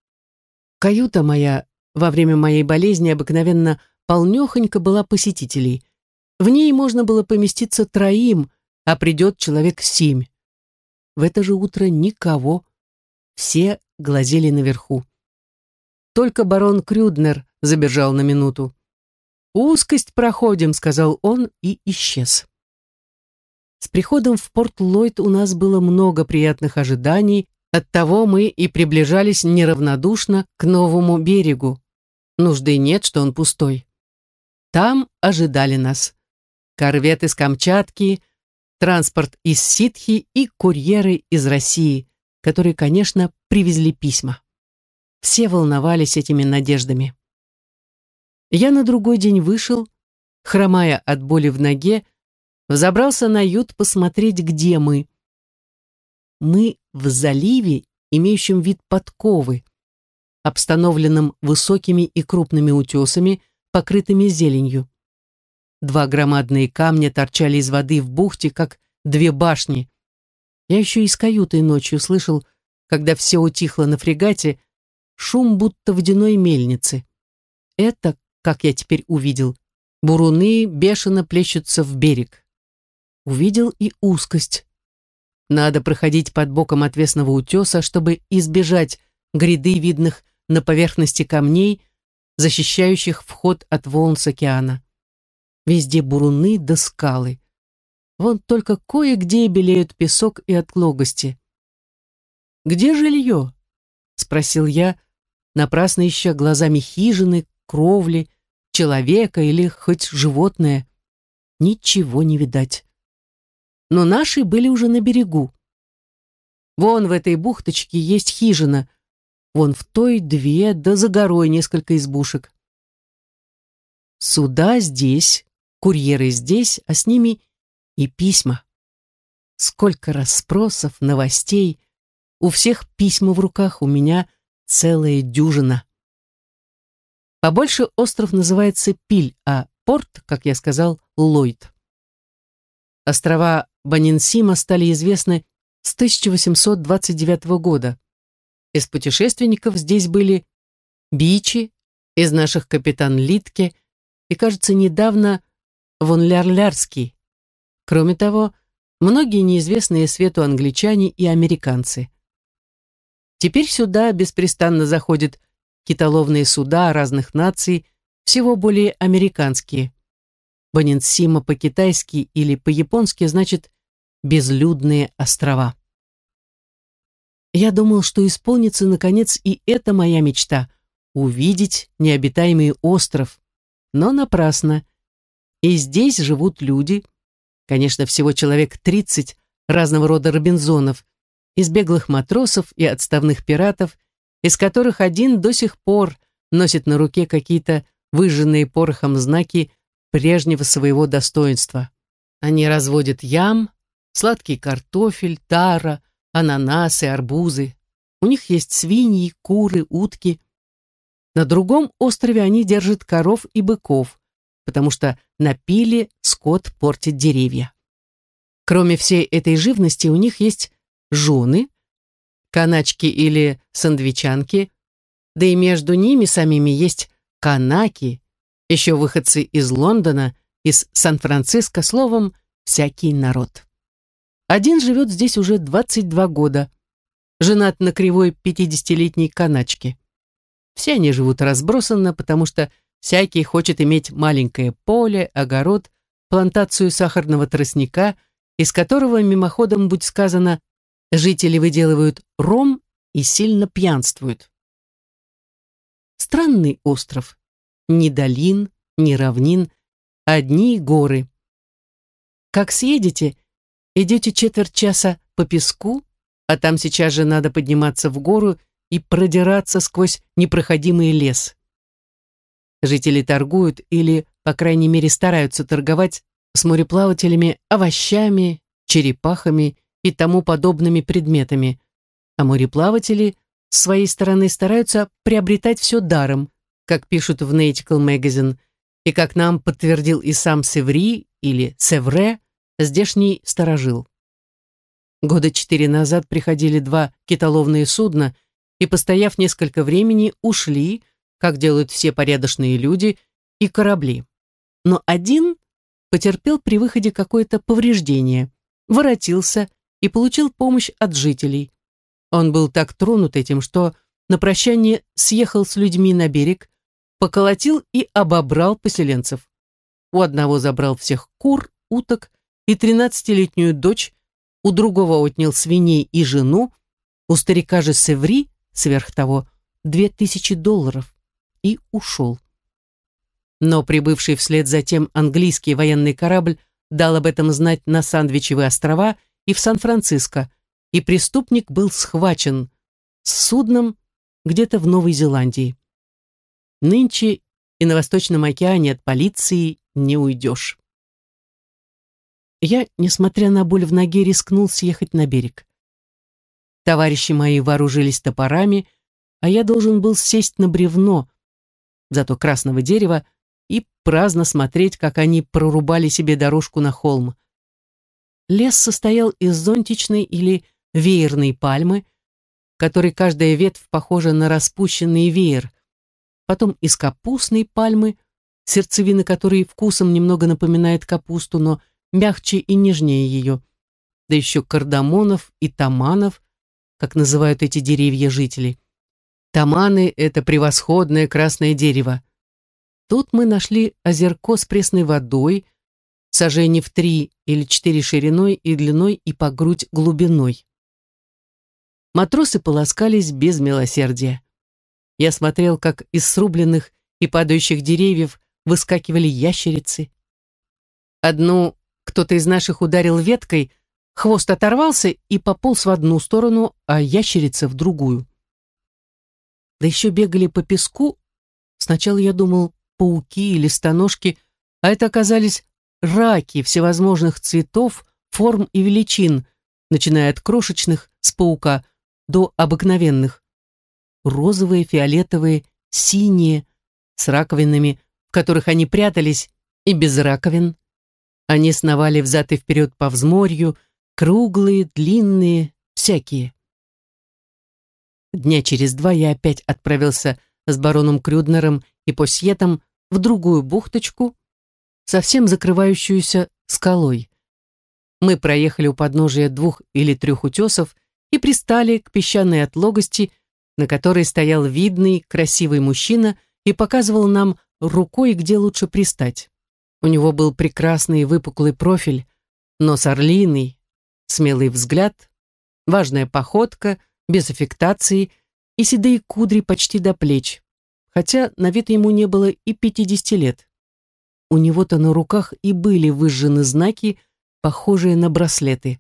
Каюта моя во время моей болезни обыкновенно полнехонько была посетителей. В ней можно было поместиться троим, а придет человек семь. В это же утро никого. Все глазели наверху. Только барон Крюднер забежал на минуту. «Узкость проходим», — сказал он и исчез. С приходом в порт Ллойд у нас было много приятных ожиданий Оттого мы и приближались неравнодушно к новому берегу. Нужды нет, что он пустой. Там ожидали нас. Корвет из Камчатки, транспорт из Ситхи и курьеры из России, которые, конечно, привезли письма. Все волновались этими надеждами. Я на другой день вышел, хромая от боли в ноге, взобрался на ют посмотреть, где мы. Мы в заливе, имеющем вид подковы, обстановленном высокими и крупными утесами, покрытыми зеленью. Два громадные камня торчали из воды в бухте, как две башни. Я еще из каюты ночью слышал, когда все утихло на фрегате, шум будто водяной мельницы. Это, как я теперь увидел, буруны бешено плещутся в берег. Увидел и узкость, надо проходить под боком отвесного утеса, чтобы избежать гряды видных на поверхности камней, защищающих вход от волн с океана. Везде буруны да скалы. Вон только кое-где белеют песок и отлогости. «Где жилье?» — спросил я, напрасно ища глазами хижины, кровли, человека или хоть животное. Ничего не видать. Но наши были уже на берегу. Вон в этой бухточке есть хижина, вон в той две, да за горой несколько избушек. Суда здесь, курьеры здесь, а с ними и письма. Сколько расспросов, новостей. У всех письма в руках, у меня целая дюжина. Побольше остров называется Пиль, а порт, как я сказал, Ллойд. Острова Банинсима стали известны с 1829 года. Из путешественников здесь были Бичи, из наших капитан Литке и, кажется, недавно Вон Лярлярский. Кроме того, многие неизвестные свету англичане и американцы. Теперь сюда беспрестанно заходят китоловные суда разных наций, всего более американские. Банинсима по-китайски или по-японски значит «безлюдные острова». Я думал, что исполнится, наконец, и эта моя мечта — увидеть необитаемый остров. Но напрасно. И здесь живут люди, конечно, всего человек 30 разного рода робинзонов, из беглых матросов и отставных пиратов, из которых один до сих пор носит на руке какие-то выжженные порохом знаки прежнего своего достоинства. Они разводят ям, сладкий картофель, тара, ананасы, арбузы. У них есть свиньи, куры, утки. На другом острове они держат коров и быков, потому что на пиле скот портит деревья. Кроме всей этой живности у них есть жены, каначки или сандвичанки, да и между ними самими есть канаки, еще выходцы из Лондона, из Сан-Франциско, словом, всякий народ. Один живет здесь уже 22 года, женат на кривой 50-летней каначке. Все они живут разбросанно, потому что всякий хочет иметь маленькое поле, огород, плантацию сахарного тростника, из которого, мимоходом, будь сказано, жители выделывают ром и сильно пьянствуют. Странный остров. Ни долин, ни равнин, одни горы. Как съедете, Идете четверть часа по песку, а там сейчас же надо подниматься в гору и продираться сквозь непроходимый лес. Жители торгуют или, по крайней мере, стараются торговать с мореплавателями овощами, черепахами и тому подобными предметами, а мореплаватели с своей стороны стараются приобретать все даром, как пишут в Nautical Magazine, и как нам подтвердил и сам Севри или Севре, здешний сторожил. Года четыре назад приходили два китоловные судна и, постояв несколько времени, ушли, как делают все порядочные люди, и корабли. Но один потерпел при выходе какое-то повреждение, воротился и получил помощь от жителей. Он был так тронут этим, что на прощание съехал с людьми на берег, поколотил и обобрал поселенцев. У одного забрал всех кур, уток, и тринадцатилетнюю дочь, у другого отнял свиней и жену, у старика же Севри, сверх того, две тысячи долларов и ушел. Но прибывший вслед за тем английский военный корабль дал об этом знать на Сандвичевые острова и в Сан-Франциско, и преступник был схвачен с судном где-то в Новой Зеландии. Нынче и на Восточном океане от полиции не уйдешь. Я, несмотря на боль в ноге, рискнул съехать на берег. Товарищи мои вооружились топорами, а я должен был сесть на бревно, зато красного дерева, и праздно смотреть, как они прорубали себе дорожку на холм. Лес состоял из зонтичной или веерной пальмы, которой каждая ветвь похожа на распущенный веер, потом из капустной пальмы, сердцевина которой вкусом немного напоминает капусту, но мягче и нежнее ее, да еще кардамонов и таманов, как называют эти деревья жители. Таманы — это превосходное красное дерево. Тут мы нашли озерко с пресной водой, сажений в три или четыре шириной и длиной и по грудь глубиной. Матросы полоскались без милосердия. Я смотрел, как из срубленных и падающих деревьев выскакивали ящерицы. Одну кто-то из наших ударил веткой, хвост оторвался и пополз в одну сторону, а ящерица в другую. Да еще бегали по песку. Сначала я думал, пауки или стоножки, а это оказались раки всевозможных цветов, форм и величин, начиная от крошечных с паука до обыкновенных. Розовые, фиолетовые, синие, с раковинами, в которых они прятались, и без раковин. Они сновали взад и вперед по взморью, круглые, длинные, всякие. Дня через два я опять отправился с бароном Крюднером и Посьетом в другую бухточку, совсем закрывающуюся скалой. Мы проехали у подножия двух или трех утесов и пристали к песчаной отлогости, на которой стоял видный, красивый мужчина и показывал нам рукой, где лучше пристать. У него был прекрасный выпуклый профиль, нос орлиный, смелый взгляд, важная походка, без аффектации и седые кудри почти до плеч, хотя на вид ему не было и пятидесяти лет. У него-то на руках и были выжжены знаки, похожие на браслеты.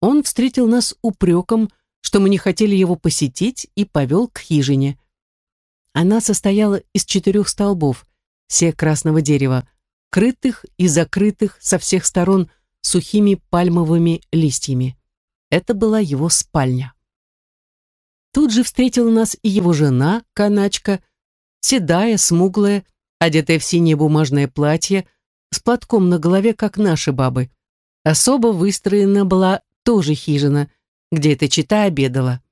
Он встретил нас упреком, что мы не хотели его посетить, и повел к хижине. Она состояла из четырех столбов, все красного дерева, крытых и закрытых со всех сторон сухими пальмовыми листьями. Это была его спальня. Тут же встретила нас и его жена, каначка, седая, смуглая, одетая в синее бумажное платье, с платком на голове, как наши бабы. Особо выстроена была тоже хижина, где эта чита обедала.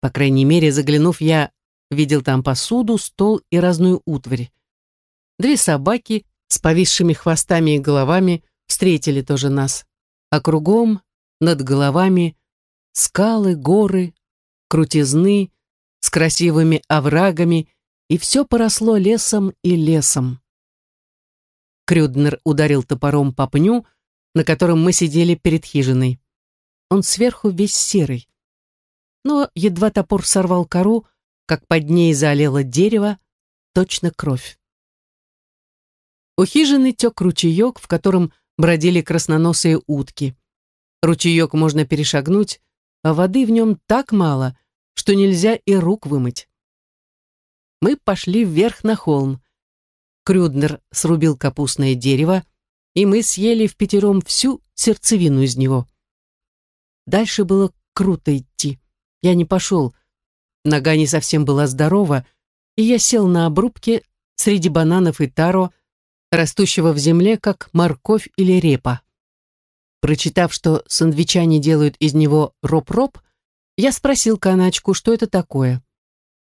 По крайней мере, заглянув, я видел там посуду, стол и разную утварь. Две собаки с повисшими хвостами и головами встретили тоже нас. А кругом, над головами, скалы, горы, крутизны, с красивыми оврагами, и все поросло лесом и лесом. Крюднер ударил топором по пню, на котором мы сидели перед хижиной. Он сверху весь серый. Но едва топор сорвал кору, как под ней залило дерево, точно кровь. У хижины тек ручеек, в котором бродили красноносые утки. Ручеек можно перешагнуть, а воды в нем так мало, что нельзя и рук вымыть. Мы пошли вверх на холм. Крюднер срубил капустное дерево, и мы съели в пятером всю сердцевину из него. Дальше было круто идти. Я не пошел. Нога не совсем была здорова, и я сел на обрубке среди бананов и таро, растущего в земле, как морковь или репа. Прочитав, что сандвичане делают из него роп-роп, я спросил каначку, что это такое.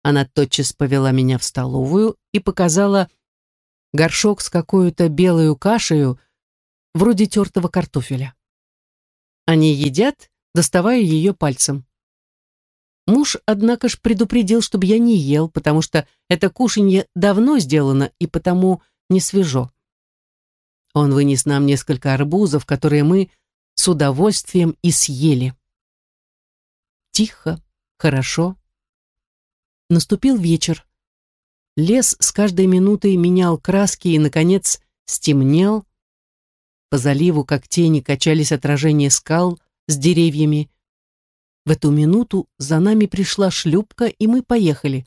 Она тотчас повела меня в столовую и показала горшок с какой-то белой кашею, вроде тертого картофеля. Они едят, доставая ее пальцем. Муж, однако ж, предупредил, чтобы я не ел, потому что это кушанье давно сделано и потому не свежо. Он вынес нам несколько арбузов, которые мы с удовольствием и съели. Тихо, хорошо. Наступил вечер. Лес с каждой минутой менял краски и, наконец, стемнел. По заливу, как тени, качались отражения скал с деревьями. В эту минуту за нами пришла шлюпка, и мы поехали.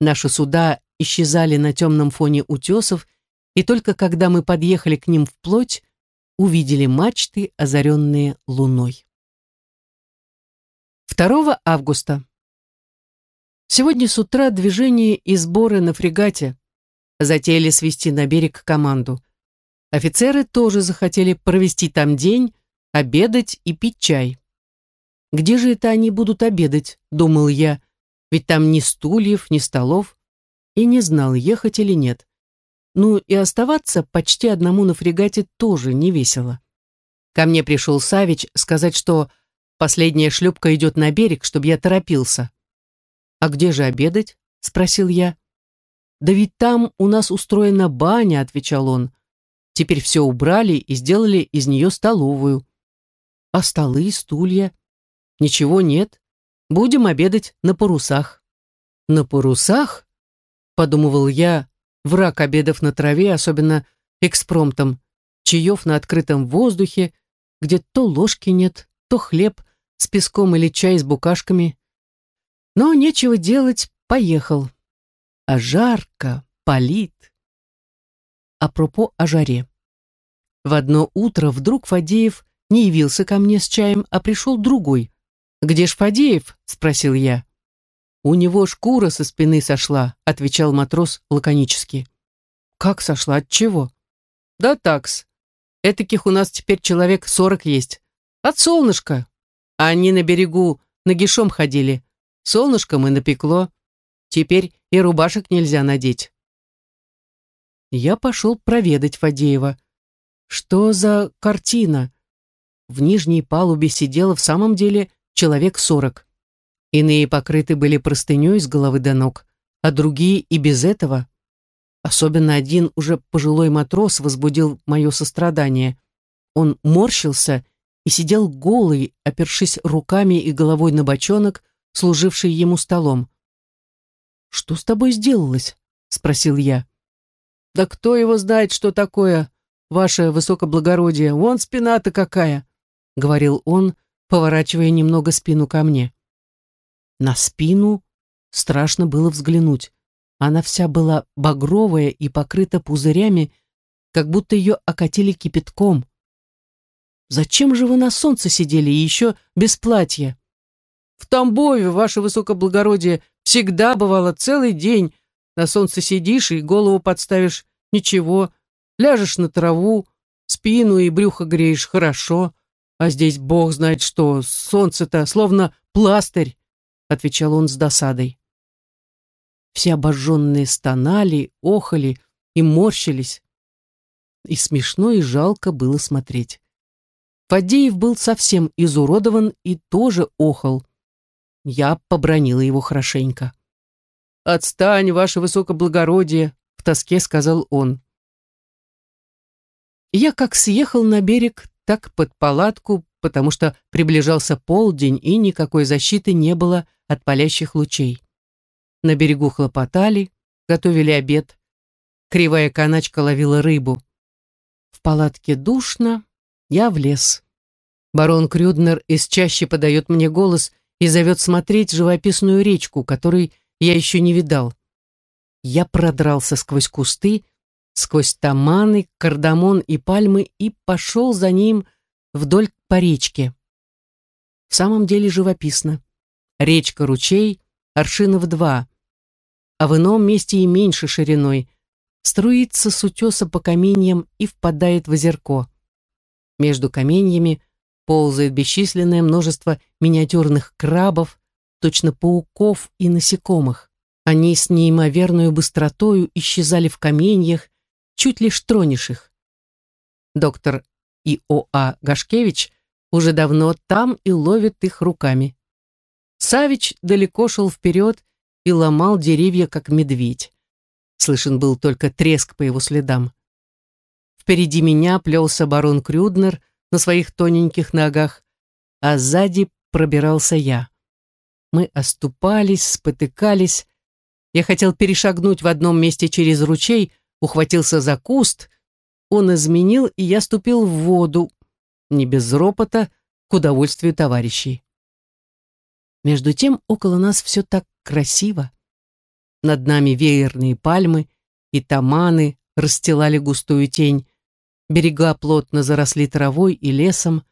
Наши суда исчезали на темном фоне утесов, и только когда мы подъехали к ним вплоть, увидели мачты, озаренные луной. 2 августа. Сегодня с утра движение и сборы на фрегате. Затеяли свести на берег команду. Офицеры тоже захотели провести там день, обедать и пить чай. Где же это они будут обедать, думал я, ведь там ни стульев, ни столов, и не знал, ехать или нет. Ну и оставаться почти одному на фрегате тоже не весело. Ко мне пришел Савич сказать, что последняя шлюпка идет на берег, чтобы я торопился. «А где же обедать?» — спросил я. «Да ведь там у нас устроена баня», — отвечал он. «Теперь все убрали и сделали из нее столовую. А столы, стулья? Ничего нет. Будем обедать на парусах». «На парусах?» — подумывал я, враг обедов на траве, особенно экспромтом, чаев на открытом воздухе, где то ложки нет, то хлеб с песком или чай с букашками. Но нечего делать, поехал. А жарко, палит. Апропо о жаре. В одно утро вдруг Фадеев не явился ко мне с чаем, а пришел другой. «Где ж Фадеев?» — спросил я. «У него шкура со спины сошла», — отвечал матрос лаконически. «Как сошла? От чего?» «Да такс. Этаких у нас теперь человек сорок есть. От солнышка. А они на берегу нагишом ходили. Солнышком и напекло. Теперь и рубашек нельзя надеть». Я пошел проведать Фадеева. Что за картина? В нижней палубе сидело в самом деле человек сорок. Иные покрыты были простыней с головы до ног, а другие и без этого. Особенно один уже пожилой матрос возбудил мое сострадание. Он морщился и сидел голый, опершись руками и головой на бочонок, служивший ему столом. «Что с тобой сделалось?» — спросил я. «Да кто его знает, что такое, ваше высокоблагородие? Вон спина-то какая!» — говорил он, поворачивая немного спину ко мне. На спину страшно было взглянуть. Она вся была багровая и покрыта пузырями, как будто ее окатили кипятком. «Зачем же вы на солнце сидели и еще без платья?» «В Тамбове, ваше высокоблагородие, всегда бывало целый день. На солнце сидишь и голову подставишь, ничего. Ляжешь на траву, спину и брюхо греешь хорошо. А здесь бог знает что, солнце-то словно пластырь отвечал он с досадой. Все обожженные стонали, охали и морщились. И смешно, и жалко было смотреть. Фадеев был совсем изуродован и тоже охал. Я побронила его хорошенько. «Отстань, ваше высокоблагородие!» — в тоске сказал он. Я как съехал на берег, так под палатку, потому что приближался полдень и никакой защиты не было от палящих лучей. На берегу хлопотали, готовили обед. Кривая каначка ловила рыбу. В палатке душно, я в лес. Барон Крюднер из чаще подает мне голос и зовет смотреть живописную речку, которой я еще не видал. Я продрался сквозь кусты, сквозь таманы, кардамон и пальмы и пошел за ним вдоль по речке. В самом деле живописно. Речка-ручей, аршинов два, а в ином месте и меньше шириной, струится с утеса по каменьям и впадает в озерко. Между каменьями ползает бесчисленное множество миниатюрных крабов, точно пауков и насекомых. Они с неимоверной быстротою исчезали в каменьях, чуть лишь тронешь их. Доктор И.О.А. Гашкевич уже давно там и ловит их руками. Савич далеко шел вперед и ломал деревья, как медведь. Слышен был только треск по его следам. Впереди меня плелся барон Крюднер на своих тоненьких ногах, а сзади пробирался я. Мы оступались, спотыкались. Я хотел перешагнуть в одном месте через ручей, ухватился за куст. Он изменил, и я ступил в воду, не без ропота, к удовольствию товарищей. Между тем около нас все так красиво. Над нами веерные пальмы и таманы расстилали густую тень, берега плотно заросли травой и лесом.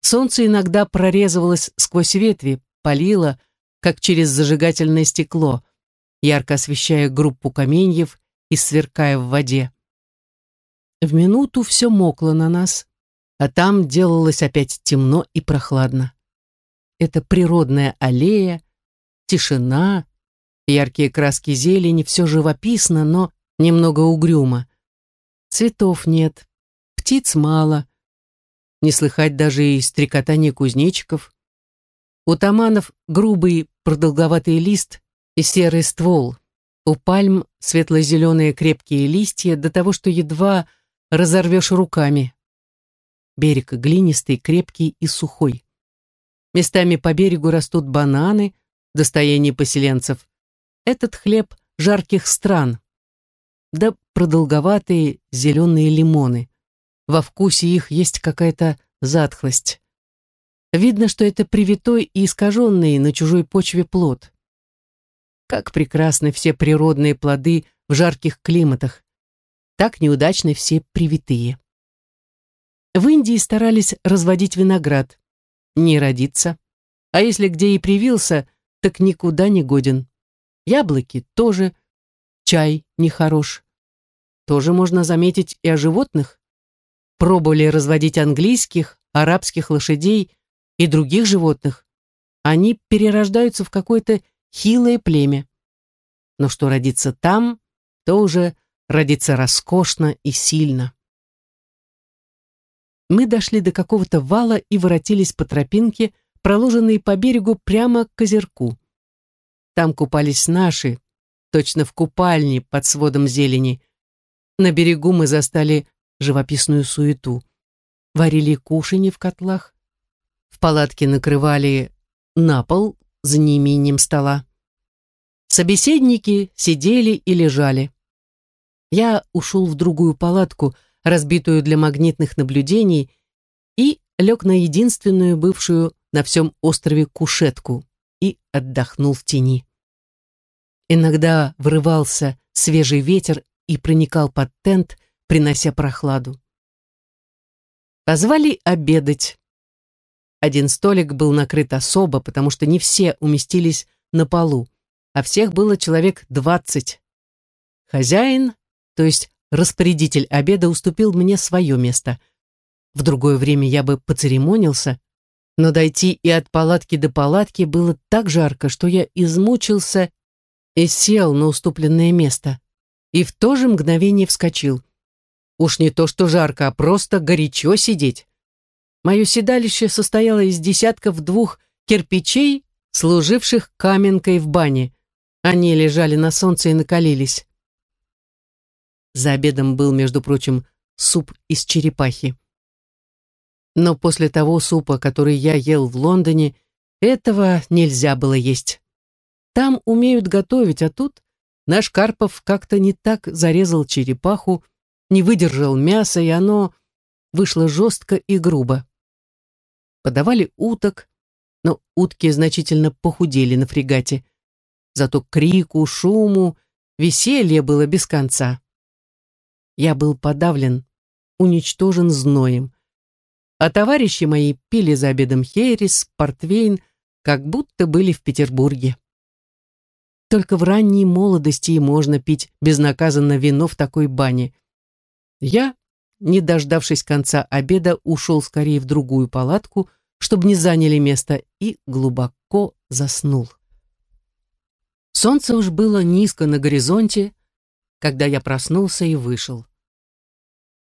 Солнце иногда прорезывалось сквозь ветви, палило, как через зажигательное стекло, ярко освещая группу каменьев и сверкая в воде. В минуту все мокло на нас, а там делалось опять темно и прохладно. Это природная аллея, тишина, яркие краски зелени, все живописно, но немного угрюмо. Цветов нет, птиц мало, не слыхать даже и стрекотания кузнечиков. У таманов грубый продолговатый лист и серый ствол. У пальм светло-зеленые крепкие листья до того, что едва разорвешь руками. Берег глинистый, крепкий и сухой. Местами по берегу растут бананы, достояние поселенцев. Этот хлеб жарких стран. Да продолговатые зеленые лимоны. Во вкусе их есть какая-то затхлость. Видно, что это привитой и искаженный на чужой почве плод. Как прекрасны все природные плоды в жарких климатах. Так неудачны все привитые. В Индии старались разводить виноград. Не родится. А если где и привился, так никуда не годен. Яблоки тоже. Чай нехорош. Тоже можно заметить и о животных. Пробовали разводить английских, арабских лошадей и других животных. Они перерождаются в какое-то хилое племя. Но что родится там, то уже родится роскошно и сильно мы дошли до какого-то вала и воротились по тропинке, проложенной по берегу прямо к озерку. Там купались наши, точно в купальне под сводом зелени. На берегу мы застали живописную суету. Варили кушанье в котлах. В палатке накрывали на пол за неимением стола. Собеседники сидели и лежали. Я ушел в другую палатку, разбитую для магнитных наблюдений, и лег на единственную бывшую на всем острове кушетку и отдохнул в тени. Иногда врывался свежий ветер и проникал под тент, принося прохладу. Позвали обедать. Один столик был накрыт особо, потому что не все уместились на полу, а всех было человек двадцать. Хозяин, то есть распорядитель обеда уступил мне свое место. В другое время я бы поцеремонился, но дойти и от палатки до палатки было так жарко, что я измучился и сел на уступленное место. И в то же мгновение вскочил. Уж не то, что жарко, а просто горячо сидеть. Мое седалище состояло из десятков двух кирпичей, служивших каменкой в бане. Они лежали на солнце и накалились. За обедом был, между прочим, суп из черепахи. Но после того супа, который я ел в Лондоне, этого нельзя было есть. Там умеют готовить, а тут наш Карпов как-то не так зарезал черепаху, не выдержал мяса, и оно вышло жестко и грубо. Подавали уток, но утки значительно похудели на фрегате. Зато крику, шуму, веселье было без конца. Я был подавлен, уничтожен зноем. А товарищи мои пили за обедом херес, портвейн, как будто были в Петербурге. Только в ранней молодости и можно пить безнаказанно вино в такой бане. Я, не дождавшись конца обеда, ушел скорее в другую палатку, чтобы не заняли место, и глубоко заснул. Солнце уж было низко на горизонте, когда я проснулся и вышел.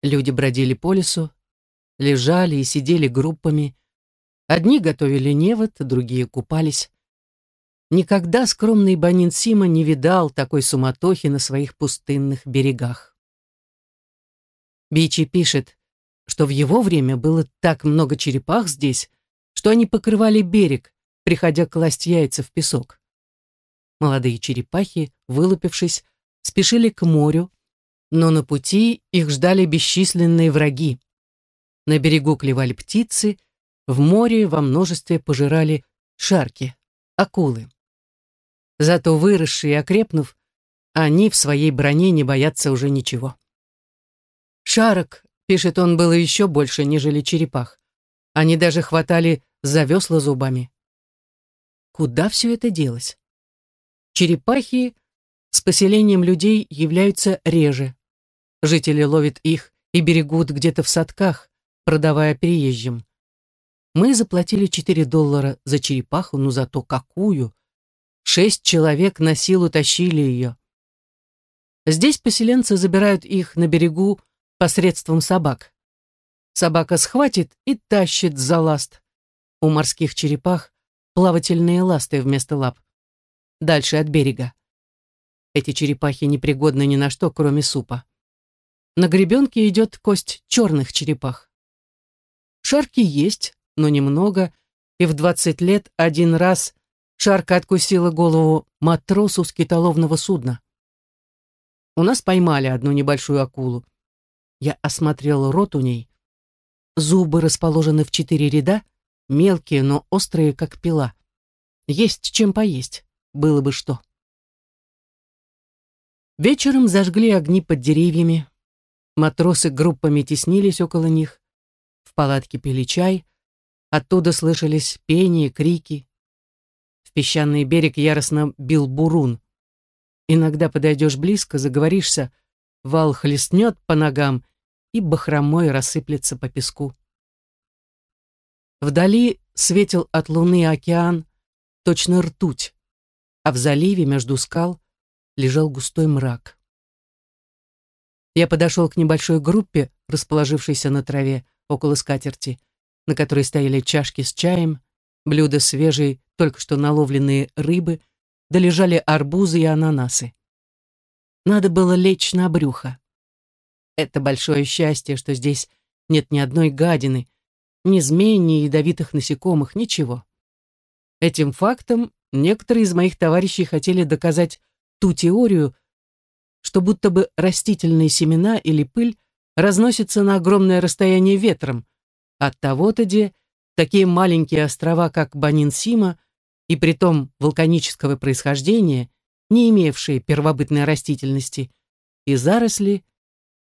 Люди бродили по лесу, лежали и сидели группами. Одни готовили невод, другие купались. Никогда скромный Банин Сима не видал такой суматохи на своих пустынных берегах. Бичи пишет, что в его время было так много черепах здесь, что они покрывали берег, приходя класть яйца в песок. Молодые черепахи, вылупившись, спешили к морю, но на пути их ждали бесчисленные враги. На берегу клевали птицы, в море во множестве пожирали шарки, акулы. Зато выросшие и окрепнув, они в своей броне не боятся уже ничего. Шарок, пишет он, было еще больше, нежели черепах. Они даже хватали за весла зубами. Куда все это делось? Черепахи с поселением людей являются реже. Жители ловят их и берегут где-то в садках, продавая приезжим. Мы заплатили 4 доллара за черепаху, но зато какую! Шесть человек на силу тащили ее. Здесь поселенцы забирают их на берегу посредством собак. Собака схватит и тащит за ласт. У морских черепах плавательные ласты вместо лап. Дальше от берега. Эти черепахи непригодны ни на что, кроме супа. На гребенке идет кость черных черепах. Шарки есть, но немного, и в двадцать лет один раз шарка откусила голову матросу с китоловного судна. У нас поймали одну небольшую акулу. Я осмотрел рот у ней. Зубы расположены в четыре ряда, мелкие, но острые, как пила. Есть чем поесть, было бы что. Вечером зажгли огни под деревьями. Матросы группами теснились около них. В палатке пили чай. Оттуда слышались пение, крики. Песчаный берег яростно бил бурун. Иногда подойдешь близко, заговоришься, вал хлестнет по ногам и бахромой рассыплется по песку. Вдали светил от луны океан, точно ртуть, а в заливе между скал лежал густой мрак. Я подошел к небольшой группе, расположившейся на траве около скатерти, на которой стояли чашки с чаем, блюда свежей, только что наловленные рыбы, да лежали арбузы и ананасы. Надо было лечь на брюхо. Это большое счастье, что здесь нет ни одной гадины, ни змей, ни ядовитых насекомых, ничего. Этим фактом некоторые из моих товарищей хотели доказать ту теорию, что будто бы растительные семена или пыль разносятся на огромное расстояние ветром. От того-то де такие маленькие острова, как Банин-Сима, и притом вулканического происхождения, не имевшие первобытной растительности, и заросли,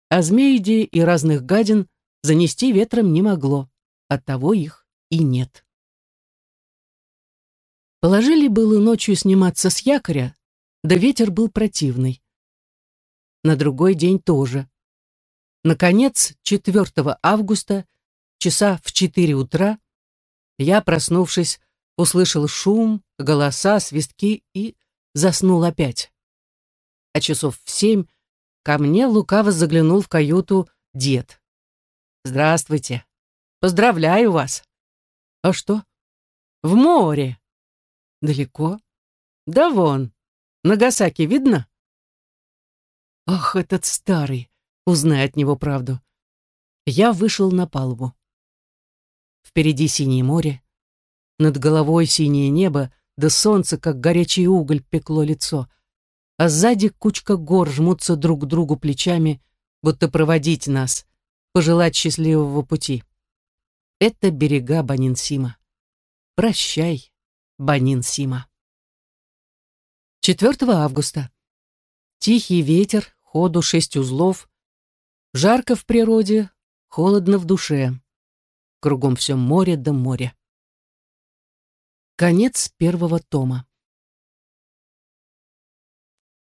а змеиди и разных гадин занести ветром не могло, оттого их и нет. Положили было ночью сниматься с якоря, да ветер был противный. На другой день тоже. Наконец, 4 августа, часа в 4 утра, я, проснувшись, услышал шум, голоса, свистки и заснул опять. А часов в семь ко мне лукаво заглянул в каюту дед. «Здравствуйте. Поздравляю вас». «А что?» «В море». «Далеко?» «Да вон, Нагасаки видно? Ах, этот старый, узнай от него правду. Я вышел на палубу. Впереди синее море, над головой синее небо, да солнце, как горячий уголь, пекло лицо, а сзади кучка гор жмутся друг к другу плечами, будто проводить нас, пожелать счастливого пути. Это берега Банинсима. Прощай, Банинсима. 4 августа. Тихий ветер, ходу шесть узлов. Жарко в природе, холодно в душе. Кругом все море да море. Конец первого тома.